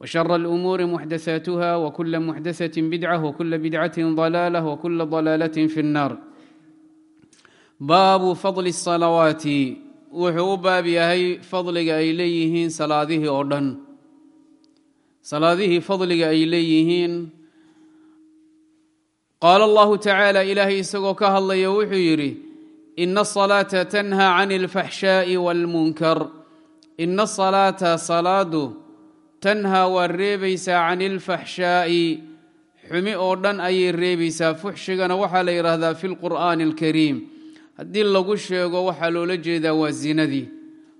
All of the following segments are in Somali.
وشر الأمور محدثاتها وكل محدثة بدعة وكل بدعة ضلالة وكل ضلالة في النار baabu fadli الصalawaati wuxuu u baab yahay fadliga ay leeyihiin salaadihii oo dhan salaadihii fadliga ay leeyihiin qaala allahu tacaala ilaahay isagoo ka hadlaya wuxuu yidhi ina الصalaata tanha can اlfaxshaaءi wاlmunkar ina الصalaata salaadu tanhaa waa reebaysaa can ilfaxshaa'i xumi oo dhan ayay reebaysaa. Fuxshigana waxaa la yidhaahdaa fi lqur'aani alkariim haddii lagu sheego waxaa loola jeedaa waa zinadii.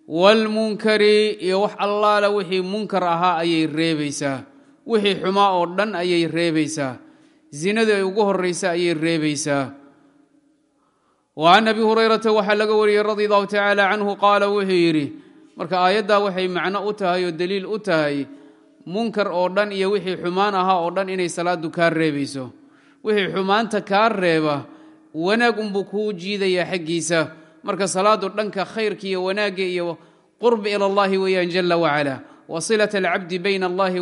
Waalmunkari iyo wax allaala wixii munkar ahaa ayay reebaysaa. Wixii xumaa oo dhan ayay reebaysaa. Zinadii ay ugu horraysa ayay reebaysaa. Wa can abi hurayrata waxaa laga wariyey radi allahu tacaala canhu qaala wuxuu yidhi marka aayaddaa waxay macno u tahay oo daliil u tahay munkar oo dhan iyo wixii xumaan ahaa oo dhan inay salaadu kaa reebayso. Wixii xumaanta kaa reeba wanaag unbuu kuu jiidayaa xaggiisa. Marka salaadu dhanka khayrka iyo wanaagga iyo qurbi ila allahi weeyaan jala wacala wa silat alcabdi bayna allahi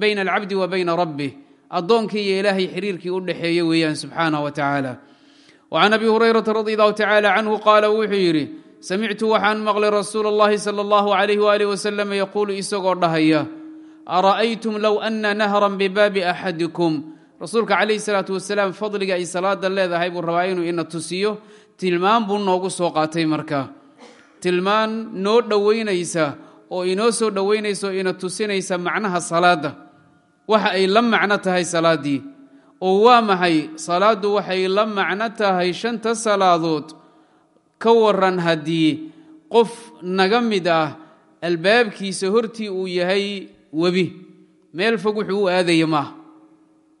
bayna alcabdi wa bayna rabbih addoonkii iyo ilaahay xiriirkii u dhexeeya weeyaan subxaanah wa tacaala wa can abi hurayrata radi allahu tacaala canhu qaala wuxuu yidhi samictu waxaan maqlay rasuul اllahi salى اllahu alayh waalih wasalam yaquulu isagoo dhahaya ara'aytum low ana nahran bibaabi axadikum rasuulka calayh salaatu wasalaam fadliga ay salaada leedahay buu rabaa inuu ina tusiyo tilmaan buu noogu soo qaatay marka tilmaan noo dhowaynaysa oo inoo soo dhowaynaysa oo ina tusinaysa macnaha salaadda waxa ay la macno tahay salaaddii oo waa maxay salaaddu waxay la macno tahay shanta salaadood ka waran haddii qof naga mid ah albaabkiisa hortii uu yahay webi. Meel fog wuxuu u aadaya maaha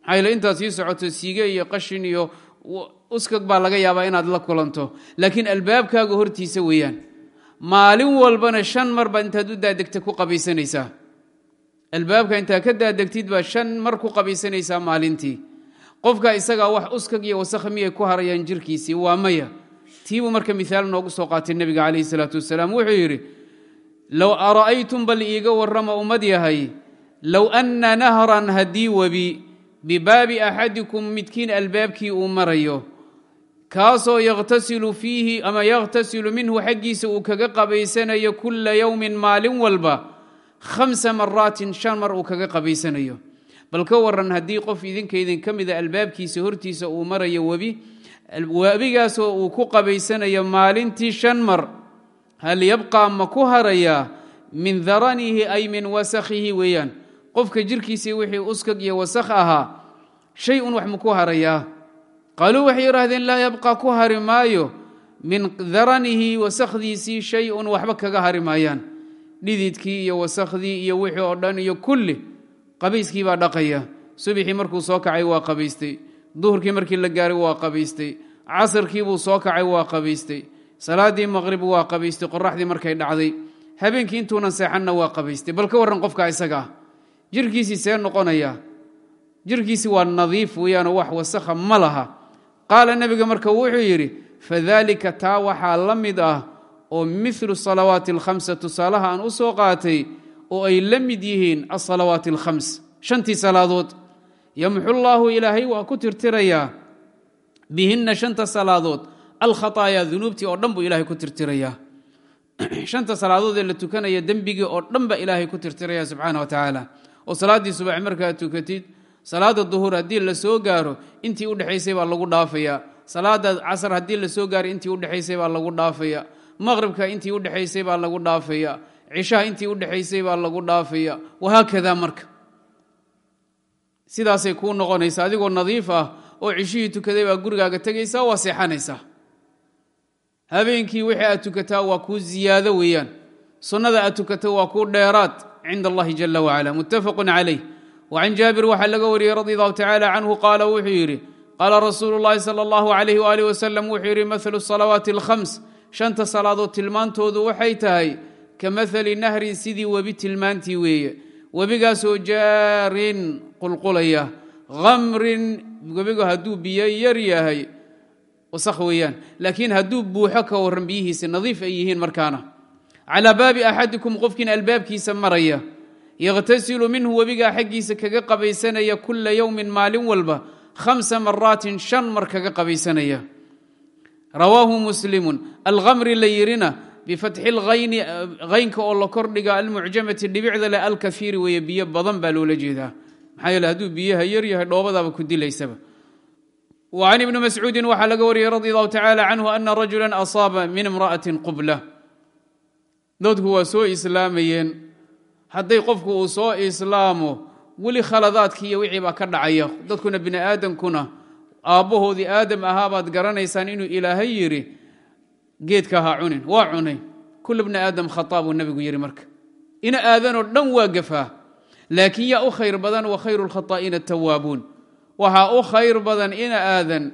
maxaa yl intaad sii socoto siige iyo qashin iyo uskag baa laga yaabaa inaad la kulanto. Laakiin albaabkaaga hortiisa weeyaan. Maalin walbana shan mar baad intaad u daadegta ku qabaysanaysaa. Albaabka intaad ka daadegtid baa shan mar ku qabaysanaysaa maalintii. Qofka isagaa wax uskag iyo wasakh miyay ku harayaan jirkiisii waa maya tiibuu marka miaal noogu soo qaatay nebiga calayh salaatu wasalaam. Wuxuu yidhi low ara'aytum bal iiga warrama ummad yahay low anna nahran haddii webi bibaabi axadikum midkiin albaabkii uu marayo kaasoo yakhtasilu fiihi ama yakhtasilu minhu xaggiisa uu kaga qabaysanayo kulla yowmin maalin walba khamsa maraatin shan mar uu kaga qabaysanayo. Bal ka waran haddii qof idinka idinka mida albaabkiisa hortiisa uu marayo webi waabigaasoo uu ku qabaysanayo maalintii shan mar. Hal yabqaa ma ku harayaa min daranihi ay min wasakhihi weeyaan. Qofka jirkiisii wixii uskag iyo wasakh ahaa shay un wax ma ku harayaa qaaluu waxay yidhaahdeen laa yabqa ku hari maayo. Min daranihi wasakhdiisii shay un waxba kaga hari maayaan. Dhididkii iyo wasakhdii iyo wixii oo dhan iyo kulli qabayskii baa dhaqaya. Subixii markuu soo kacay waa qabaystay duhurkii markii la gaaray waa qabaystay casarkii buu soo kacay waa qabaystay salaaddii maqrib waa qabaystay qoraxdii markay dhacday habeenkii intuunan seexanna waa qabaystay. Bal ka warran qofka isaga ah jirkiisii see noqonaya jirkiisii waa nadiif weeyaanoo wax wasakha ma laha. Qaala nebiga marka wuxuu yidhi fadalika taa waxaa la mid ah oo milu salawaati alkhamsa tusaalaha aan u soo qaatay oo ay la mid yihiin asalawaati alkhams shantii salaadood yamxu llaahu ilaahay waa ku tirtirayaa bihinna shanta salaadood. Alkhataayaa dunuubtii oo dhan buu ilaahay ku tirtirayaa shanta salaadood ee la tukanaya dembigii oo dhan ilaahay ku tirtiraya subxaana wa tacaala. Oo salaaddii subax markaad tukatid salaada duhur haddii la soo gaaro intii udhexaysay baa lagu dhaafaya. Salaada casr haddii la soo gaaro intii udhexaysay baa lagu dhaafaya. Maqribka intii udhexaysay baa lagu dhaafaya. Cishaha intii udhexaysay baa lagu dhaafaya. Wahaakada marka sidaasay kuu noqonaysa adigoo nadiif ah oo cishihii tukaday baa gurigaaga tegaysaa waa seexanaysaa habeenkii wixii aad tukataa waa kuu ziyaado weeyaan. Sunnada aad tukato waa kuu dheeraad cinda allahi jala wacala muttafaqun calayh. Wacan jaabir waxaa laga wariyey radi allahu tacala canhu qaala wuxuu yidhi qaala rasuulu llahi sala allahu alayh waalih wasalam wuxuu yidhi mahalu salawaati alkhams. Shanta salaadood tilmaantoodu waxay tahay ka mahali sidii webi tilmaantii webigaasoo jaarin qulqulaya. Khamrin webigu hadduu biyo yar yahay wasakh weeyaan. Laakiin hadduu buuxo ka warran biyihiisa nadiif ay yihiin markaana. Calaa baabi axadikum qofkiin albaabkiisa maraya. Yakhtasilu minhu webigaa xaggiisa kaga qabaysanaya kula yowmin maalin walba. Khamsa maraatin shan mar kaga qabaysanaya. Rawaahu muslimun. Alkhamri la yirina bifatxi lhayni haynka oo la kordhiga almucjamati dhibicda le alkafiiri weeye biyo badan baa loola jeedaa maxaa yeele hadduu biyaha yar yahay dhoobadaaba ku dilaysaba wa can ibni mascuudin waxaa laga wariyey radi allahu tacala canhu ana rajula asaaba min imra'atin qubla dadku waa soo islaamayeen hadday qofku uu soo islaamo weli khaladaadkii iyo wixii baa ka dhacaya dadkuna bini aadamkuna aabbahoodii aadam ahaabaad garanaysaan inuu ilaahay yidhi geedka ha cunin waa cunay. Kula bni aadam khataa buu nebigu yidhi marka ina aadanoo dhan waa gafaa laakiin yaa u khayr badan wa khayru lkhataa'iina tawaabuun waxaa u khayr badan ina aadan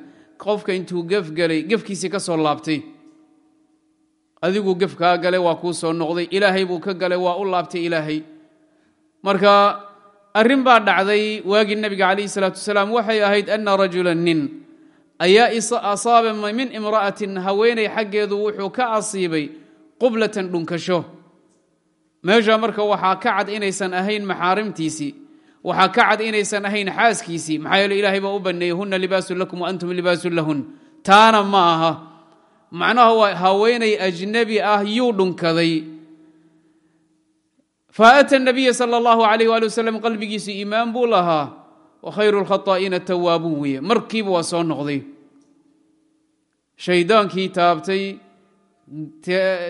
qofka intuu gefgelay gefkiisii ka soo laabtay. Adigu gef kaa galay waa kuu soo noqday ilaahay buu ka galay waa u laabtay ilaahay. Marka arrin baa dhacday waagii nebiga calayhi salaatu wasalaam waxay ahayd ana rajula nin ayaa asaaba min imra'atin haweenay xaggeedu wuxuu ka asiibay qublatan dhunkasho. Meesha marka waxaa ka cad inaysan ahayn maxaarimtiisii waxaa ka cad inaysan ahayn xaaskiisii maxaa yeele ilaahay baa u baneeyey huna libaasun lakum wa antum libaasun lahun. Taana ma aha. Macnaha waa haweenay ajnabi ah yuu dhunkaday. Faata nabiya sal allahu alayh waali wasalam qalbigiisu iimaan buu lahaa wa khayru lkhataa'iina tawaabuun weeye markiiba waa soo noqday. Shaydaankii taabtay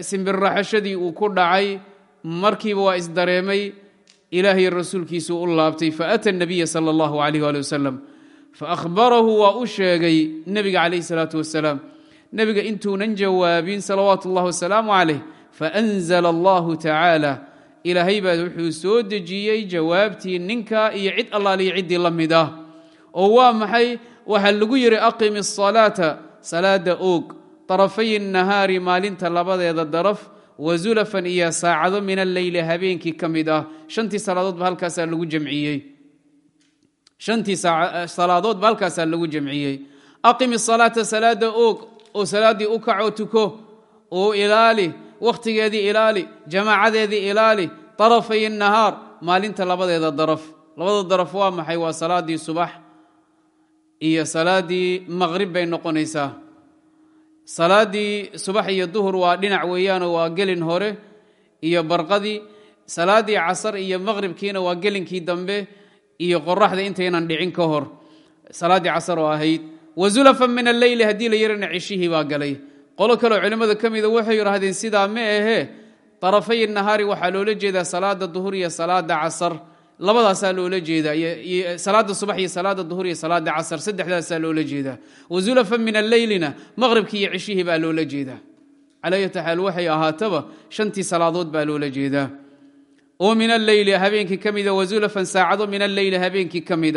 simbirraxashadii uu ku dhacay markiiba waa isdareemay ilaahay rasuulkiisu u laabtay. Faata nabiya sal allahu alayh waali wasalam faahbarahu waa u sheegay nebiga calayh salaatu wasalaam nebiga intuunan jawaabin salawaatu اllah wasalaamu calayh faanzla allahu tacaala ilaahay baa wuxuu soo dejiyey jawaabtii ninka iyo cid allaaliyo ciddii la mid ah. Oo waa maxay? Waxaa lagu yidhi aqim asalaata salaada oog. Darafay nahaari maalinta labadeeda daraf wazulafan iyo saacado min alleyli habeenkii ka mid ah. Shantii salaadoodba halkaasaa lagu jamciyey. Shantii salaadoodba halkaasaa lagu jamciyey. Aqim asalaata salaada oog. Oo salaaddii u kaco tuko. Oo ilaali wakhtigeedii ilaali jamaacadeedii ilaali darafay الnahaar maalinta labadeeda daraf. Labada daraf waa maxay? Waa salaaddii subax iyo salaaddii maqrib bay noqonaysaa. Salaaddii subax iyo duhur waa dhinac weeyaanoo waa gelin hore iyo barqadii salaaddii casar iyo maqribkiina waa gelinkii dambe iyo qoraxda intaynan dhicin ka hor. Salaaddii casar oo ahayd. Wazulafan min alleyli haddii la yarana ceshihii baa galay qolo kaleo culimmada ka mida waxay yidhaahdeen sidaa ma ahee darafay nahaari waxaa loola jeedaa salaada duhur iyo salaada casar. Labadaasaa loola jeedaa salaada subax iyo salaada duhur iyo salaada casar. Saddexdaasaa loola jeedaa. Wazulafan min alleylina maqribkii iyo ceshihii baa loola jeedaa. Calayata xaal waxay ahaataba shantii salaadood baa loola jeedaa. Oo min alleyli habeenkii ka mida wazulafan saacado min alleyli habeenkii ka mid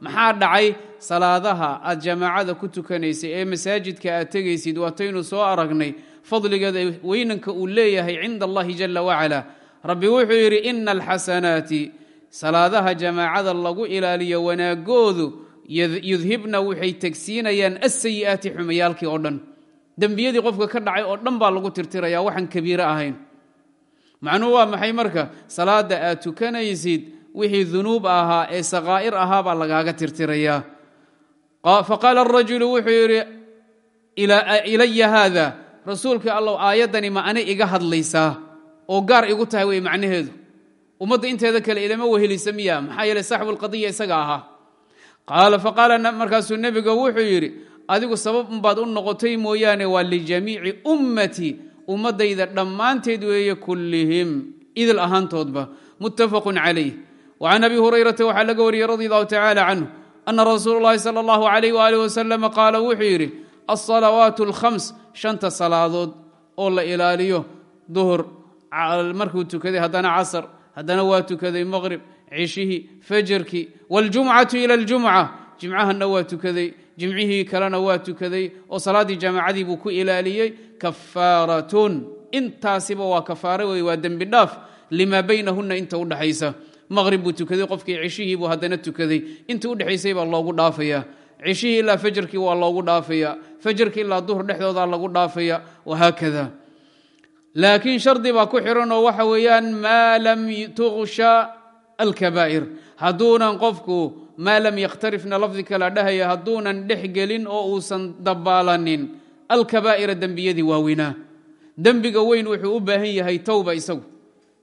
maxaa dhacay salaadaha aad jamaacada ku tukanaysay ee masaajidka aad tegaysid waataynu soo aragnay fadligeeda weynanka uu leeyahay cinda allahi jala wacala rabbi wuxuu yidhi ina alxasanaati salaadaha jamaacada lagu ilaaliyo wanaagoodu yudhibna waxay tegsiinayaan asayi'aati xumayaalkii oo dhan. Dembiyadii qofka ka dhacay oo dhan baa lagu tirtiraya waxaan kabiiro ahayn. Macnuhu waa maxay marka? Salaada aad tukanaysid wixii dunuub ahaa ee sakaa'ir ahaa baa lagaaga tirtirayaa faqaala arajulu wuxuu yidhi ilaya haada rasuulka allow aayaddani ma ani iga hadlaysaa oo gaar igu tahay wey macnaheedu. Ummadda inteeda kale ilama wehelisa miya maxaa yeele saaxibu lqadiya isaga ahaa. Qaala faqaala markaasuu nebiga wuxuu yidhi adigu sabab unbaad u noqotay mooyaane waa lijamiici ummatii ummadayda dhammaanteed weeye kullihim idil ahaantoodba. Muttafaqun calayh. Wacan abi hurayrata waxaa laga ana rasuulu llahi sala allahu alayh waalih wasalama qaala wuxuu yidhi alsalawaatu alkhams shanta salaadood oo la ilaaliyo duhur markuu tukaday haddana casar haddana waa tukaday maqrib cishihii fajarkii waljumcatu ila aljumca jimcahanna waa tukaday jimcihii kalena waa tukaday oo salaaddii jaamacadii buu ku ilaaliyey kafaaratun intaasiba waa kafaaro wey waa dembi dhaaf limaa baynahunna inta udhexaysa maqrib buu tukaday qofkii cishihii buu haddana tukaday. Inta udhexaysay baa loogu dhaafaya. Cishihii ilaa fajarkii waa loogu dhaafaya. Fajarkii ilaa duhur dhexdooda lagu dhaafaya. Wahaakada laakiin shardi baa ku xiran oo waxa weeyaan maa lam tuqsha alkabaa'ir. Hadduunan qofku maa lam yakhtarifna lafdi kala dhahaya hadduunan dhex gelin oo uusan dabaalanin alkabaa'ira dembiyadii waaweynaa dembiga weyn wuxuu u baahan yahay towba isagu.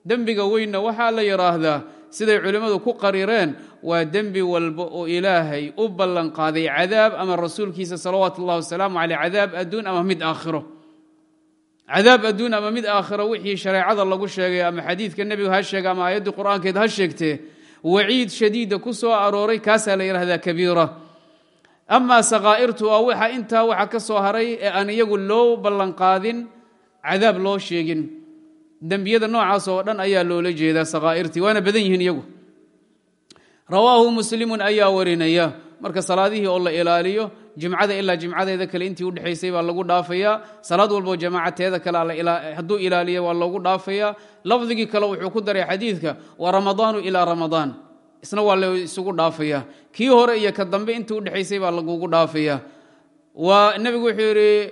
Dembiga weynna waxaa la yidhaahdaa siday culimmadu ku qarireen waa dembi walba oo ilaahay u ballanqaaday cadaab ama rasuulkiisa salawaatu ullahi wasalaamu caleyh cadaab adduun ama mid aakhiro. Cadaab adduun ama mid aakhiro wixii shareecada lagu sheegay ama xadiidka nebigu ha sheega ama aayaddii qur'aankeed ha sheegtee waciid shadiida ku soo arooray kaasaa la yidhahdaa kabiira. Amaa sakaa'irtu waa waxa intaa waxa ka soo haray ee aan iyagu loo ballanqaadin cadaab loo sheegin dembiyada noocaas oo dhan ayaa loola jeedaa sakaa'irtii waana badan yihiin iyagu. Rawaahu muslimun ayaa warinaya marka salaadihii oo la ilaaliyo jimcada ilaa jimcadeeda kale intii udhexaysay baa lagu dhaafayaa salaad walboo jamaacateeda kale hadduu ilaaliya waa loogu dhaafayaa lafdigii kale wuxuu ku daray xadiidka wa ramadaanu ilaa ramadaan. Isna waa la isugu dhaafaya. Kii hore iyo ka dambe intii udhexaysay baa lagugu dhaafaya. Nebigu wuxuu yidhi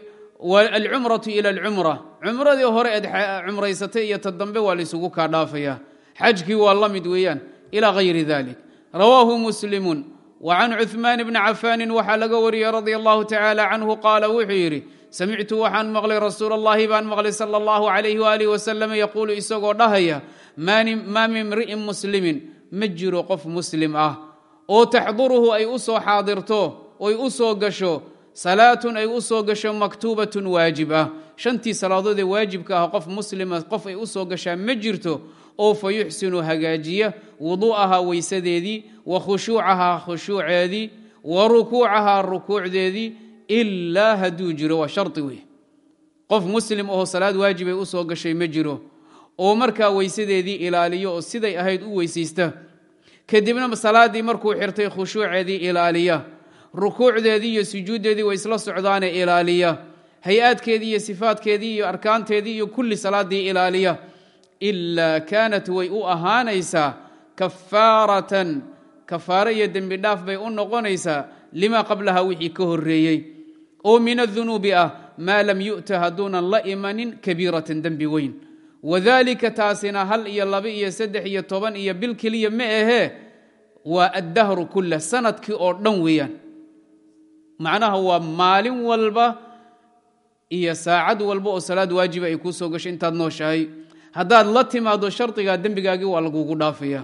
alcumratu ila alcumra cumradii hore eed cumraysatay iyo tadambe waa laysugu kaa dhaafaya. Xajkii waa la mid weeyaan ilى hayri dalik rawaahu muslimu wcan cuثmaan bni cafaani waxaa laga wariyey radi allahu tacaala canhu qaala wuxuu yidhi samictu waxaan maqlay rasuul allahi baan maqlay sala allahu calayh waalih wasalam yaquulu isagoo dhahaya maa min mri'in muslimin ma jiro qof muslim ah. Oo taxduruhu ay u soo xaadirto oy u soo gasho salaatun ay u soo gasho maktuubatun waajib ah shantii salaadood ee waajibka ah qof muslima qof ay u soo gashaa ma jirto oo fa yuxsinu hagaajiya wuduu'ahaa weysadeedii wa khushuucahaa khushuuceedii wa rukuucahaa rukuucdeedii ilaa hadduu jiro waa shardi wey qof muslim oo salaad waajibay u soo gashay ma jiro oo markaa weysadeedii ilaaliyo oo siday ahayd u weysaysta. Kadibna salaaddii markuu xirtay khushuuceedii ilaaliya rukuucdeedii iyo sujuuddeedii way isla socdaane ilaaliya. Hay'aadkeedii iyo sifaadkeedii iyo arkaanteedii iyo kulli salaaddii ilaaliya. Ilaa kaanat way u ahaanaysaa kafaaratan. Kafaaro iyo dembi dhaaf bay u noqonaysaa limaa qablaha wixii ka horreeyey. Oo min adunuubi ah maa lam yu'ta hadduunan la imanin kabiiratan dembi weyn. Wadalika taasina hal iyo laba iyo saddex iyo toban iyo bil keliya ma ahee waa addahru kulah sannadkii oo dhan weeyaan macnaha waa maalin walba iyo saacad walba oo salaad waajiba ay kuu soo gasho intaad nooshahay. Haddaad la timaado shardigaa dembigaagii waa lagugu dhaafaya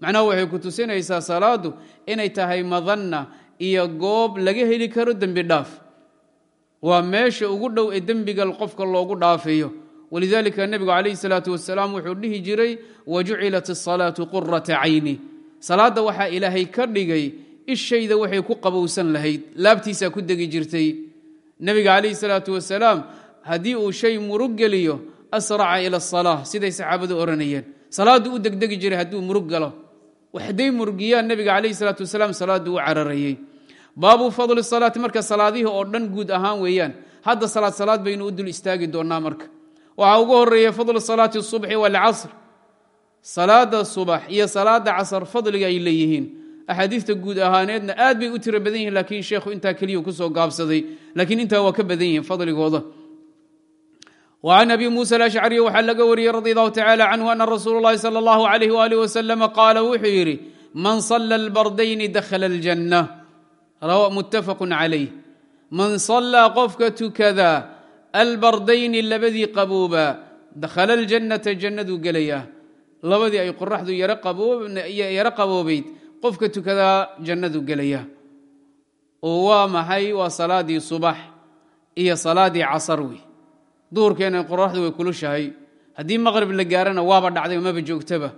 macnaha waxay ku tusinaysaa salaadu inay tahay madanna iyo goob laga heli karo dembi dhaaf. Waa meesha ugu dhow ee dembiga qofka loogu dhaafayo. Walidaalika nebigu calayhi salaatu wasalaam wuxuu dhihi jiray wajucilat asalaatu qurata cayni. Salaadda waxaa ilaahay ka dhigay ishayda waxay ku qabowsan lahayd laabtiisaa ku degi jirtay. Nebiga calayhi salaatu wasalaam haddii uu shay murug geliyo asraca ila asalaa siday saxaabadu odhanayeen salaaddu u degdegi jiray hadduu murug galo. Hadday murugiyaan nebiga calayhi salaatu wasalaam salaaddu u cararayey baabu fadli salaati marka salaadihii oo dhan guud ahaan weeyaan hadda salaad salaad baynu u dul istaagi doonnaa marka. Waxaa ugu horreeya fadlu salaati subxi waalcasr salaada subax iyo salaada casr fadliga ay leeyihiin axaadiista guud ahaaneedna aad bay u tiro badan yihin laakiin sheekhu intaa keliyu kusoo gaabsaday laakiin intaa waa ka badan yihiin fadligooda وعن أbي muسى الأشcري waxaa laga wariyey radي الlه tacالى cnه أna rasuul الlahi slى الlه عlيه وaلiه وsلم qaala wuxuu yidhi man صلى الbardayni dakla الجنة mutafq عalayh man صلىa qofka tukada albardayni labadii qabooba dakhala الجannata jannaduu gelaya labadii ay qoraxdu yaro qaboobayd qofka tukadaa jannaduu gelaya. Oo waa maxay? Waa salaadii subax iyo salaadii casar wey duhurkeena qoraxdu way kulushahay. Haddii maqrib la gaarana waaba dhacday maba joogtaba.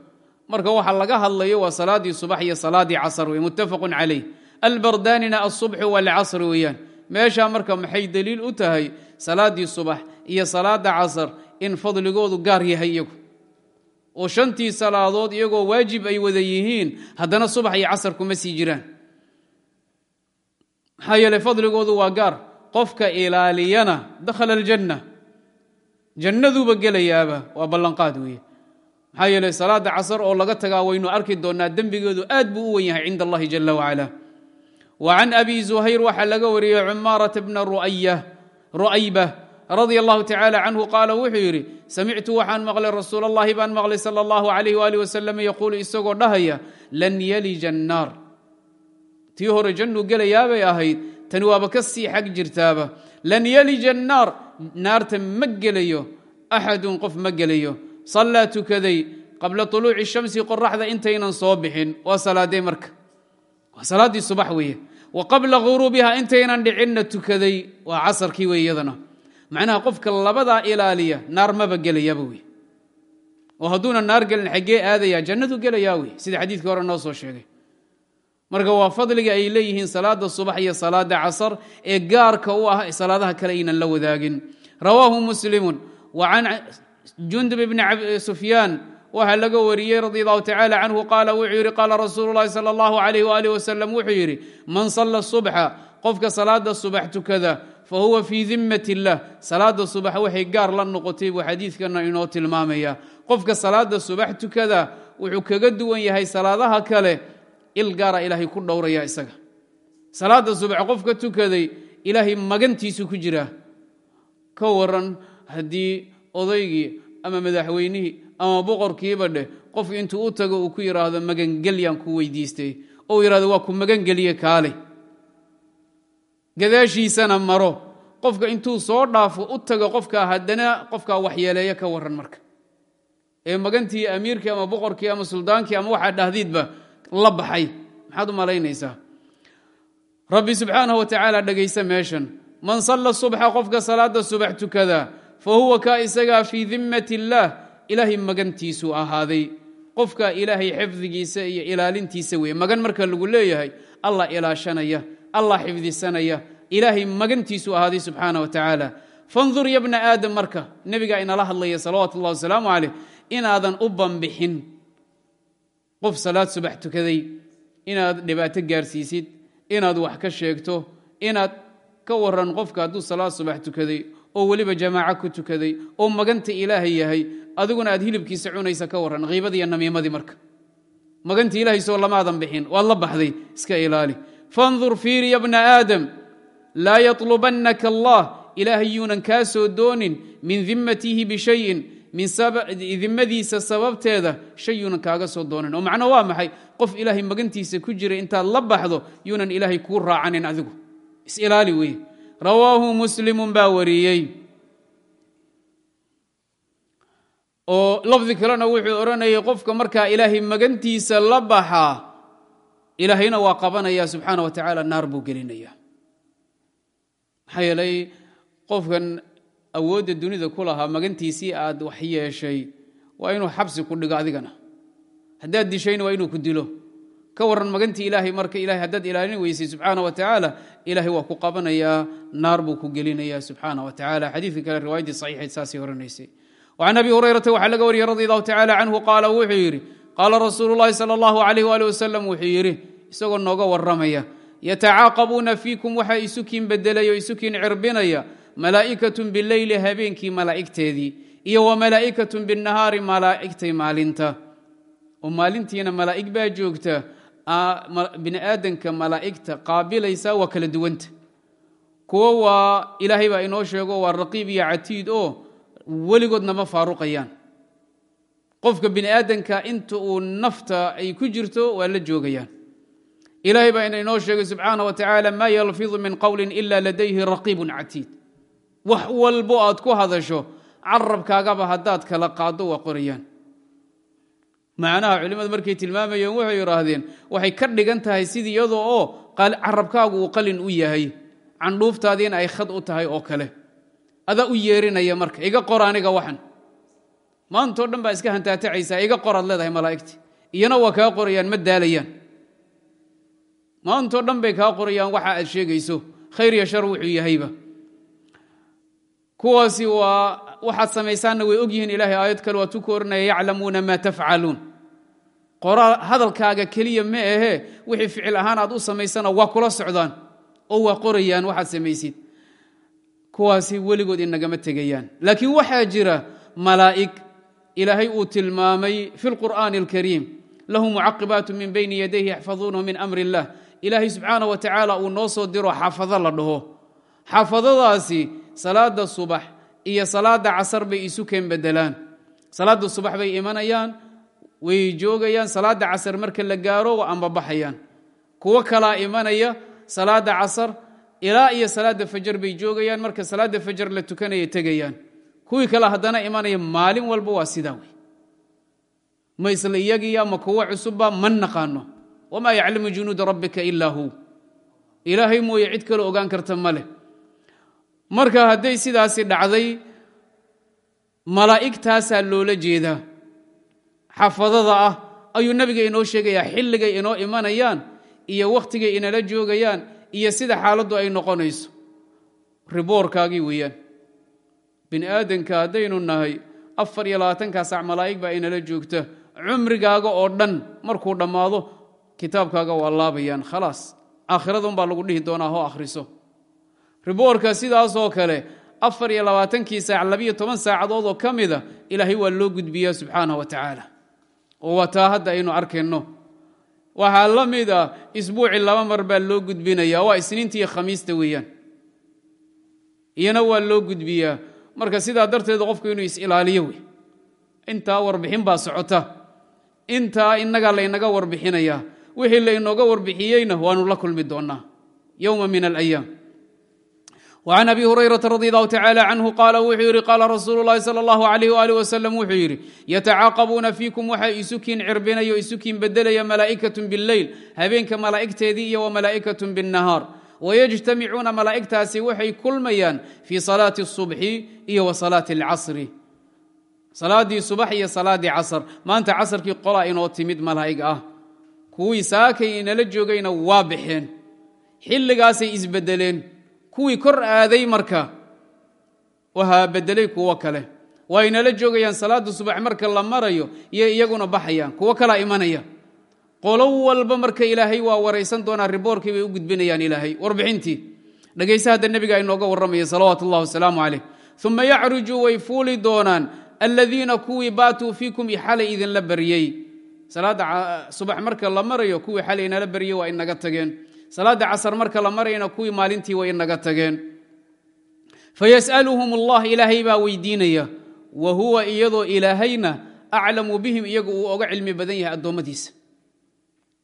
Marka waxa laga hadlayo waa salaadii subax iyo salaadii casar wey muttafaqun calayh. Albardaanina alsubxu walcasr weeyaan. Meeshaa marka maxay deliil u tahay salaadii subax iyo salaada casar in fadligoodu gaar yahay iyagu oo shantii salaadood iyagoo waajib ay wada yihiin haddana subax iyo casar kuma sii jiraan. Maxaa yeele fadligoodu waa gaar. Qofka ilaaliyana dakhala aljanna. Jannaduuba gelayaaba waa ballanqaad weeye. Maxaa yeele salaada casar oo laga tagaa waynu arki doonnaa dembigeedu aad buu u wen yahay cinda allahi jala wacala. Wa can abi zuhayr waxaa laga wariyey cumaarata bna ru'ayba radia allahu tacala canhu qaala wuxuu yidhi samictu waxaan maqlay rasuul allahi baan maqlay sala allahu alayh waalih wasalam yaquulu isagoo dhahaya lan yalija annaar tii hore jannuu gelayaabay ahayd tani waaba ka sii xag jirtaaba. Lan yalija annaar naarta ma gelayo axadun qof ma gelayo. Sallaa tukaday qabla tuluuci shamsi qoraxda intaynan soo bixin. Waa salaadee marka. Waa salaaddii subax weeye. Wa qabla iyadana macnaha qofka labadaa ilaaliya naar maba gelayaba wey oo hadduuna naar gelin xaggee aadaya jannadu gelayaa wey sida xadiidkii hore noo soo sheegay. Marka waa fadliga ay leeyihiin salaada subax iyo salaada casar ee gaarka u ah salaadaha kale aynan la wadaagin. Rawaahu muslimun wa can jundub bni sufyaan waxaa laga wariyey radi allahu tacala canhu qaala wuxuu yidhi qaala rasuulu sala allahu alayh waalih wasalam wuxuu yidhi man salla subxa qofka salaada subax tukada fa huwa fii dimmat illah salaada subax waxay gaar la noqotay buu xadiidkana inoo tilmaamaya. Qofka salaada subax tukada wuxuu kaga duwan yahay salaadaha kale il gaara ilaahay ku dhowraya isaga. Salaada subax qofka tukaday ilaahay magantiisu ku jiraa ka waran haddii odaygii ama madaxweynihii ama boqorkiiba dheh qof intuu u tago uu ku yidhaahdo magangelyaan ku weydiistay gadaashiisana maro. Qofka intuu soo dhaafo u tago qofkaa haddana qofkaa waxyeeleeya ka waran marka. Ee magantii amiirkii ama boqorkii ama suldaankii ama waxaa dhahdiidba la baxay. Maxaad u malaynaysaa? Rabbi subxaanahu wa tacaala dhegaysa meeshan. Man salla subxa qofka salaada subax tukada fa huwa kaa isagaa fii dimmat illaah ilaahay magantiisuu ahaaday. Qofka ilaahay xifdigiisa iyo ilaalintiisa weeye. Magan marka lagu leeyahay allah ilaashanaya allah xifdisanaya ilaahay magantiisuu ahaaday subxaana wa tacaala. Fandur ya bna aadam marka nebigaa inala hadlaya salawaatu ullahi wasalaamu caleyh inaadan u bambixin. Qof salaad subax tukaday inaad dhibaato gaarsiisid inaad wax ka sheegto inaad ka waran qofka hadduu salaad subax tukaday oo weliba jamaaco ku tukaday oo maganta ilaahay yahay adiguna aad hilibkiisa cunaysa ka waran kiibadii iyo namiimadii marka. Magantii ilahay soo lamaadan bixin waad la baxday iska ilaali fandur fiiri ya bna aadam laa yatlubannaka allah ilaahay yuunan kaa soo doonin min dimmatihi bishayin min dimmadiisa sababteeda shay yuunan kaaga soo doonin oo macno waa maxay qof ilaahay magantiisa ku jira intaad la baxdo yuunan ilaahay kuu raacanin adigu oo lafdi kalena wuxuu odhanayay qofka markaa ilaahay magantiisa la baxaa ilaahayna waa qabanaya subxaana wa tacaala naar buu gelinaya maxaa yeelay qofkan awoodda dunida ku lahaa magantiisii aad wax yeeshay waa inuu xabsi ku dhigo adigana. Haddaad dishayna waa inuu ku dilo. Ka waran magantii ilaahay marka ilahay haddaad ilaalin weysay subxaana wa tacaala ilahay waa ku qabanayaa naar buu ku gelinaya subxaana wa tacala xadiidka kale riwaayaddii saxiixayd saasay oranaysay وcan abi hurayrata waxaa laga wariyey radi allahu tacala canhu qaala wuxuu yidhi qaala rasuulu llahi sala allahu alayh wali wasalam wuxuu yidhi isagoo nooga warramaya yatacaaqabuuna fiikum waxaa isukiin bedelaya o isukiin cirbinaya malaa'ikatun bileyli habeenkii malaa'igteedii iyo wa malaa'ikatun binnahaari malaa'igtay maalinta. Oo maalintiina malaa'ig baa joogta bini aadanka malaa'igta qaabilaysa waa kala duwanta. Kuwo waa ilaahay baa inoo sheego waa raqiib iyo catiid oo weligoodna ma faaruqayaan qofka bini aadanka inta uu nafta ay ku jirto waa la joogayaan. Ilaahay baa ina inoo sheegay subxaana wa tacaala maa yalfidu min qowlin ila ladayhi raqiibun catiid. Wax walbo aad ku hadasho carabkaagaba haddaad kala qaaddo waa qorayaan. Macnaha culimmadu markay tilmaamayeen waxay yidhaahdeen waxay ka dhigan tahay sidii iyadoo oo carabkaagu uu qalin u yahay. Candhuuftaadiina ay khad u tahay oo kale. Adaa u yeerinaya marka iga qor aniga waxan maantao dhan baa iska hantaatacaysaa iga qoraad leedahay malaa'igti iyana waa kaa qorayaan ma daalayaan. Maantao dhan bay kaa qorayaan waxa aad sheegayso khayr iyo shar wuxuu yahayba. Kuwaasi waa waxaad samaysaanna way og yihiin ilahay aayad kale waa tu yaclamuuna maa tafcaluun. Qoraa hadalkaaga keliya ma ahee wixii ficil ahaan aad u samaysana waa kula socdaan oo waa qorayaan waxaad samaysid. Kuwaasi weligood inagama tegayaan. Laakiin waxaa jira malaa'ig ilaahay uu tilmaamay fi lqur'aani alkariim lahu mucaqibaatu min bayni yadayhi yaxfaduunahu min amri illah ilaahay subxaana wa tacaala uu noo soo diro xaafado la dhaho. Xaafadadaasi salaada subax iyo salaada casar bay isu keen bedelaan salaada subax bay imanayaan way joogayaan salaada casar marka la gaaro waa ambabaxayaan kuwo kalaa imanaya salaada casar ilaa iyo salaada fajar bay joogayaan marka salaada fajar la tukanaya kuwii kale haddana imanaya maalin walba waa sidaa wey ma isla iyagiya ma kuwo cusubba ma naqaano. Wamaa yaclamu junuuda rabbika ilaa hu. Ilaahay mooye cid kale ogaan karta ma leh. Marka hadday sidaasi dhacday malaa'igtaasaa loola jeedaa xafadada ah ayuu nebiga inoo sheegayaa xilligay inoo imanayaan iyo wakhtigay inala joogayaan iyo sida xaaladdu ay noqonayso. Riboorkaagii weeyaan bini aadanka haddaynu nahay afar iyo labaatankaa sac malaa'ig baa inala joogta. Cumrigaaga oo dhan markuu dhammaado kitaabkaaga waa laabayaan. Khalaas aakhiraduunbaa lagu dhihi doonaa hoo akhriso. Riboorka sidaasoo kale afar iyo labaatankii saac labiyo toban saacadood oo ka mida ilaahay waa loo gudbiyaa subxaanah wa tacaala. Oo waa taa hadda aynu arkayno waxaa la mid ah isbuuci laba mar baa loo gudbinaya waa isniinta iyo khamiista weeyaan. Iyana waa loo gudbiyaa marka sidaa darteed qofku inuu is-ilaaliyo wey intaa warbixin baa socota intaa innagaa laynaga warbixinayaa wixii laynooga warbixiyeyna waanu la kulmi doonaa yowma min alayaam وعن أbي هريرة رضي الله تعالى عنه قال wuxuu yihi qاla رasuuل الlahi slى الله عليه وaله وسلم wuxuu yidhi yتacاaqبuna فيكم waxa isukiin cirbinayo isukiin bedelaya مalaaئkaة bالleyl habeenka malaa'igteedii iyo ومalaaئkaة bالنahاar wayjtamicuuna malaa'igtaasi waxay kulmayaan fii salaati subxi iyo wa salaati alcasri salaadii subax iyo salaadii casar maanta casarkii qolaa inoo timid malaa'ig ah kuwii saakay inala joogayna waa baxeen xilligaasay isbedeleen kuwii kor aaday marka wahaa bedelay kuwo kale waa inala joogayaan salaada subax marka la marayo iyo iyaguna baxayaan kuwo kalaa imanaya qolo walba marka ilaahay waa waraysan doonaa riboorkii bay u gudbinayaan ilaahay. Warbixintii. Dhegaysa hadda nebiga inooga warramaya salawaatu ullah wasalaamu calayh. Uma yacruju way fuuli doonaan aladiina kuwii baatuu fiikum xalay idinla baryey salaada subax marka la marayo kuwii xalay inala baryey waa inaga tageen. Salaada casar marka la marayna kuwii maalintii way inaga tageen. Fayas'aluhum allah ilaahay baa weydiinaya wa huwa iyadoo ilaahayna aclamu bihim iyagu uu oga cilmi badan yahay addoommadiisa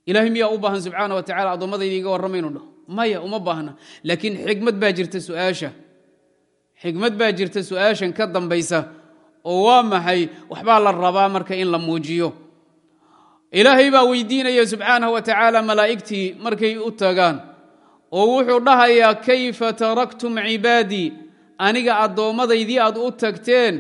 ilahay miyaa u baahan subxaana wa tacala addoommadayda iga warramaynu dhaho. Maya uma baahna. Laakiin xikmad baa jirta su'aasha. Xikmad baa jirta su'aashan ka dambaysa oo waa maxay? Waxbaa la rabaa marka in la muujiyo. Ilaahay baa weydiinaya subxaanah wa tacaala malaa'igtii markay u tagaan oo wuxuu dhahayaa kayfa taraktum cibaadii? Aniga addoomadaydii aad u tagteen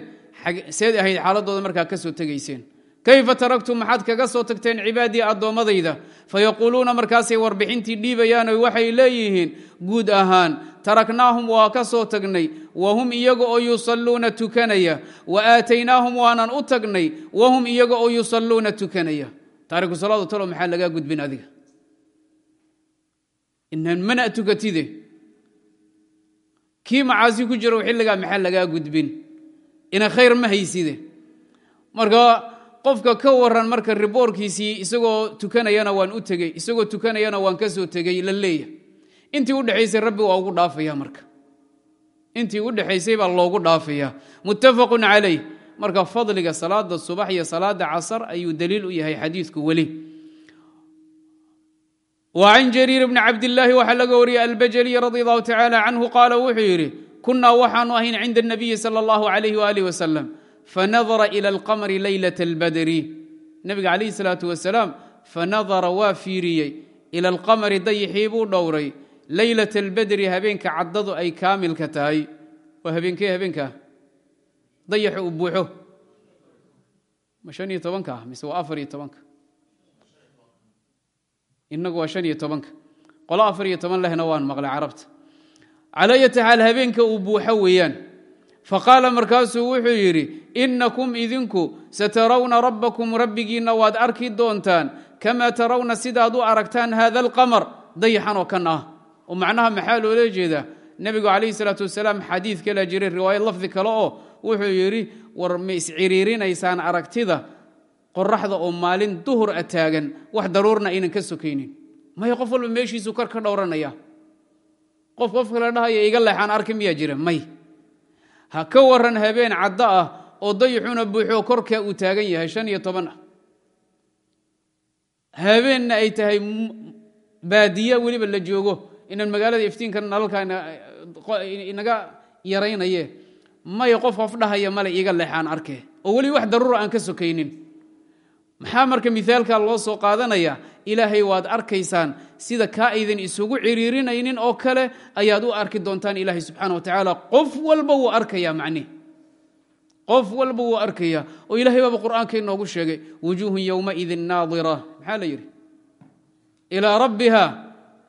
seed ahayd xaaladooda markaa ka soo tegayseen kayfa taraktum maxaad kaga soo tagteen cibaadii addoommadayda fayaquuluuna markaasay warbixintii dhiibayaano waxay leeyihiin guud ahaan taraknaahum waa ka soo tagnay wa hum iyaga oo yusalluuna tukanaya wa aataynaahum waanan u tagnay wa hum iyaga oo yusalluuna tukanaya taariku salaadu talo maxaa lagaa gudbin adiga inaan mana tukatide kii macaasi ku jiro xilligaa maxaa lagaa gudbin ina khayr ma hayside marka qofka ka waran marka riboorkiisii isagoo tukanayana waan u tegey isagoo tukanayana waan ka soo tegey la leeya intii u dhexaysay rabbi waa ugu dhaafaya marka intii u dhexaysay baa loogu dhaafaya muttafaqun calayh marka fadliga salaada subax iyo salaada casar ayuu daliil u yahay xadiidku weli wa can jariir bni cabdillaahi waxaa laga wariyey albajaliy radi allahu tacaala canhu qaala wuxuu yidhi kunnaa waxaanu ahayn cinda الnabiyi salى اllahu alayh walih wasalam fanadara ila alqamri leylaة اlbadri nebiga calayhi salaatu wasalaam fanadara waa fiiriyey ila alqamari dayixii buu dhowray leylat albedri habeenka caddadu ay kaamilka tahay waa habeenkee habeenka dayaxa uu buuxo ma shan iyo tobanka mise waa afar iyo tobanka inagu waa shan iyo tobanka qolo afar iyo toban lehna waan maqlay carabta calaa habeenka uu buuxo weeyaan faqaala markaasuu wuxuu yidhi innakum idinku satarawna rabbakum rabbigiinna waad arki doontaan kamaa tarawna sidaad u aragtaan hada alqamar dayaxan oo kan ah. Oo macnaha maxaa loola jeedaa nebigu calayhi salaatu wasalaam xadiid kala jiray riwaayad lafdi kale oo wuxuu yidhi war ma isciriirinaysaan aragtida qoraxda oo maalin duhur a taagan wax daruurna aynan ka sokaynin. Maya qof walba meeshiisuu kor ka dhowranaya? Qof qof kale ha ka waran habeen caddo ah oo dayixuna buuxoo korkaa uu taagan yahay shan iyo toban ah. Habeenna ay tahay baadiya weliba la joogo inaan magaalada iftiinka nalalka inaga yaraynaye. Maya qof qof dhahaya male iga leexaan arke oo weli wax daruura aan ka sokaynin. Maxaa marka miaalka loo soo qaadanaya ilaahay waad arkaysaan. Sida kaa aydan isugu ciriirinaynin oo kale ayaad u arki doontaan ilaahay subxaana wa tacaala qof walba wuu arkaya macnih qof walba wuu arkaya oo ilahay baaba qur'aanka inoogu sheegay wujuuhun yowmaidin naadira. Maxaa la yidhi? Ilaa rabbiha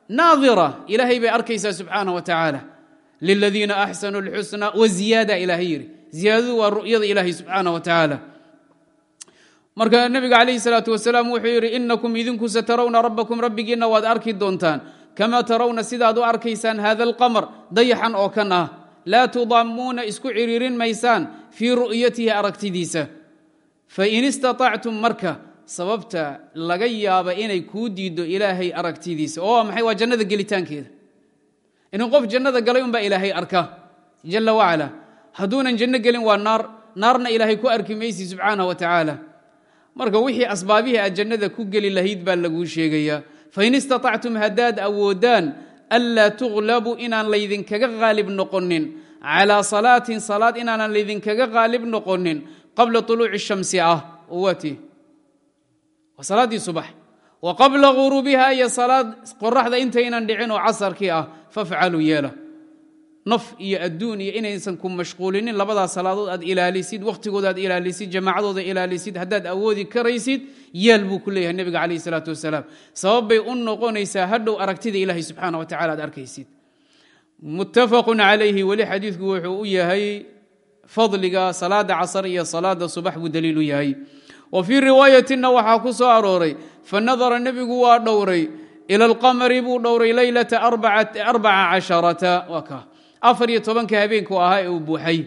naadira. Ilaahay bay arkaysaa subxaana wa tacaala liladiina axsanuu lxusna waziyaada ilaahay yidhi. Ziyaadadu waa ru'yada ilaahay subxaana wa tacaala marka nebiga calayhi salaatu wasalaam wuxuu yidhi inakum idinku satarawna rabbakum rabbigiinna waad arki doontaan kamaa tarawna sidaad u arkaysaan hada alqamar dayaxan oo kan ah. Laa tudammuuna isku ciriirin maysaan fii ru'yatihi aragtidiisa. Fain istaطactum marka sababta laga yaaba inay kuu diiddo ilaahay aragtidiisa. Oo maxay waa jannada gelitaankeeda. Inin qof jannada galay unbaa ilaahay arka jala wacala hadduunan janno gelin waa naar naarna ilaahay ku arki maysi wa tacaala marka wixii asbaabihii aad jannada ku geli lahayd baa laguu sheegayaa. Fain istaطactum haddaad awoodaan anlaa tuglabu inaan laydinkaga qaalib noqonin. Calaa salaatin salaad inaanan laydinkaga qaalib noqonin. Qabla طuluuci shamsi ah oo waati waa subax. Wa qabla guruubiha iyo salaad qoraxda intaynan dhicin oo casarkii ah fafcaluu yeela naf iyo adduun iyo inaysan ku mashquulinin labadaas salaadood aad ilaalisid wakhtigooda aad ilaalisid jamaacadooda ilaalisid haddaad awoodi karaysid yeel buu ku leeyahay nebiga calayh isalaatu wasalaam. Sababbay u noqonaysaa hadhow aragtida ilaahay subxaana wa tacala aad arkaysid. Muttafaqun calayhi weli xadiidku wuxuu u yahay fadliga salaada casar iyo salaada subax buu daliil u yahay. Wa fii riwaayatina waxaa ku soo arooray fanadara nebigu waa dhowray ila alqamari buu dhowray leylata arbaca casharata waa ka afar iyo tobanka habeenku ahaa ee uu buuxay.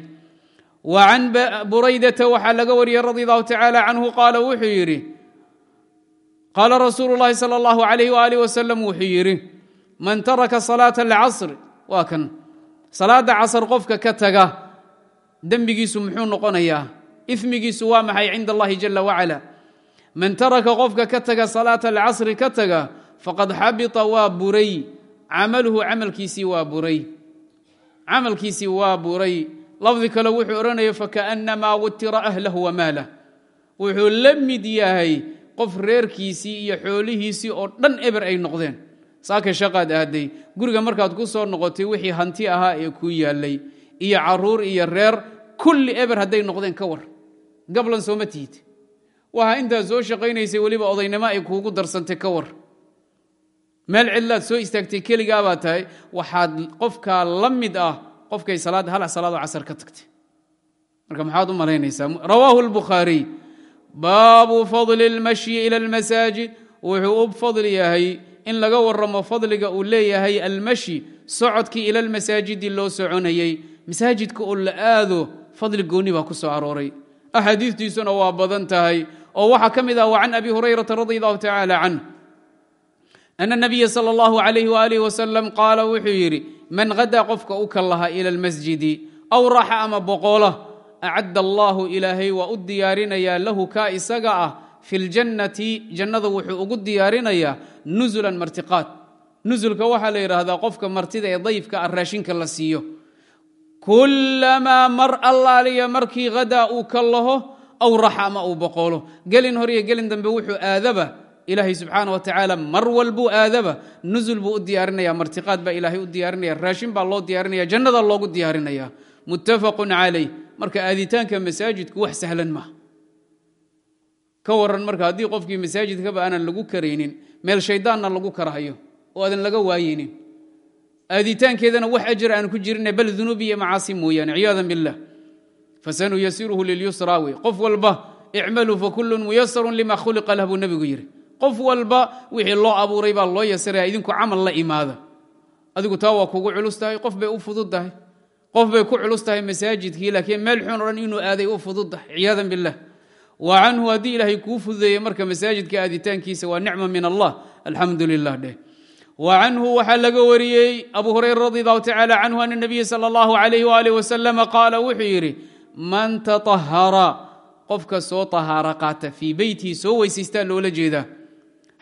Wa can buraydata waxaa laga wariyey radi allahu tacaala canhu qaala wuxuu yidhi qaala rasuulu llahi sala allahu alayh wasalam wuxuu yidhi man taraka salaata alcasri waa kan salaada casar qofka ka taga dembigiisu muxuu noqonayaa ismigiisu waa maxay cinda allahi jala wacala man taraka qofka ka taga salaata alcasri ka taga faqad xabita waa buray camaluhu camalkiisii waa buray camalkiisii waa buray lafdi kale wuxuu odhanaya fakaأnamaa wutira ahlahu wamaalah wuxuu la mid yahay qof reerkiisii iyo xoolihiisii oo dhan eber ay noqdeen. Saaka shaqaad aaday guriga markaad ku soo noqotay wixii hanti ahaa ee kuu yaallay. Iyo carruur iyo reer kulli eber hadday noqdeen ka war. Gablan sooma tihid. Waxa intaad soo shaqaynaysay weliba odaynimo ay kuugu darsantay ka war meel cidlaad soo istaagtay keligaabaad tahay waxaad qofkaa la mid ah qofkay salaad hal salaadoo casar ka tagtay. Marka maxaad u malaynaysaa? Rawaahu lbukhaariy baabu fadli اlmashyi ila almasaajid. Wuxuu u fadli yahay in laga waramo fadliga uu leeyahay almashyi socodkii ila almasaajidi loo soconayey masaajidka oo la aado fadli gooni baa ku soo arooray. Axaadiistiisuna waa badan tahay. Oo waxaa ka mid ah wa can abi hurayrata radi allahu tacaala canh ana nabiya sal allahu alayh waalih wasalam qaala wuxuu yidhi man hadaa qofka u kallaha ila almasjidi aw raxa ama boqoola acadda allaahu ilaahay waa u diyaarinayaa lahu kaa isaga ah fi ljannati jannada wuxuu ugu diyaarinayaa nusulan martiqaad nusulka waxaa la yidhaahdaa qofka martida ee dayfka ah raashinka la siiyo kulamaa mar allaaliya markii hadaa uu kallaho aw raxa ama uu boqoolo gelin hor iyo gelin dambe wuxuu aadaba ilaahay subxaana wa tacaala mar walbuu aadaba nusul buu u diyaarinaya martiqaad baa ilaahay u diyaarinaya raashin baa loo diyaarinaya jannada loogu diyaarinaya. Muttafaqun calayh marka aaditaanka masaajidku wax sahlan maaha ka waran marka haddii qofkii masaajidkaba aanan lagu karaynin meel shaydaanna lagu karahayo oo aadan laga waayeynin aaditaankeedana wax ajir aan ku jirina bal dunuub iyo macaasi mooyaane ciyaadan billah. Fasanuyasiruhu lilyusraa wey. Qof walba icmaluu fakulun muyasarun lima khuliqa lah buu nebigu yidhi qof walba wixii loo abuuray baa loo yasiraya idinku camal la imaada. Adigu taa waa kugu culus tahay qof bay u fudud tahay. Qof bay ku culus tahay masaajidkii laakiin meel xun o dhan inuu aaday u fudud tahay ciyaadan billah. Wa canhu ilaahay kuu fududeeye marka masaajidka aaditaankiisa waa nicma min allah alxamdu dheh. Wa canhu waxaa laga wariyey abu hurayra radi allahu tacala canhu ana nabiya sala allahu alayh waalih wasalama qaala wuxuu yidhi man taطahara qofka soo tahaaro qaata fii beytihi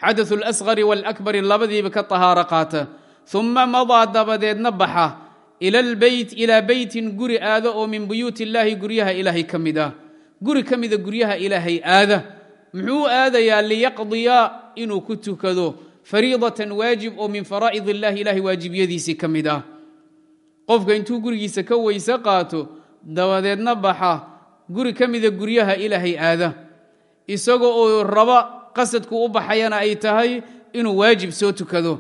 xadaثu اlasqari wاlakbari labadiiba ka tahaaro qaata uma madaa dabadeedna baxa ila lbeyt ilaa beytin guri aada oo min buyuuti illaahi guryaha ilaahay ka mid ah guri ka mida guryaha ilaahay aada muxuu aadayaa liyaqdiya inuu ku tukado fariidatan waajib oo min faraa'id illahi ilahay waajibyadiisii ka mid ah qofka intuu gurigiisa ka weyse qaato dabadeedna baxa guri ka mida guryaha ilaahay aada isaga oo raba qasadku u baxayana ay tahay inuu waajib soo tukado.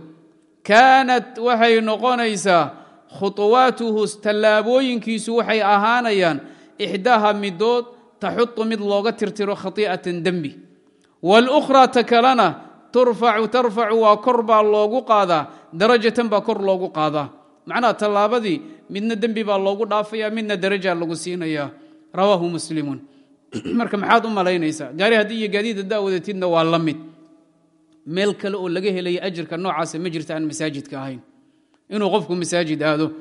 Kaanat waxay noqonaysaa khuطuwaatuhu tallaabooyinkiisu waxay ahaanayaan ixdaaha midood taxutu mid looga tirtiro khati'atan dembi wاlukhraa ta kalena turfacu tarfacu waa kor baa loogu qaadaa darajatan baa kor loogu qaadaa. Macnaha tallaabadii midna dembi baa loogu dhaafaya midna darajaa lagu siinaya rawaahu muslimuun marka maxaad u malaynaysaa? Gaari haddii iyo gaadiid haddaa wadatidna waa la mid. Meel kale oo laga helaya ajirka noocaasa ma jirta aan masaajidka ahayn. Inuu qofku masaajid aado.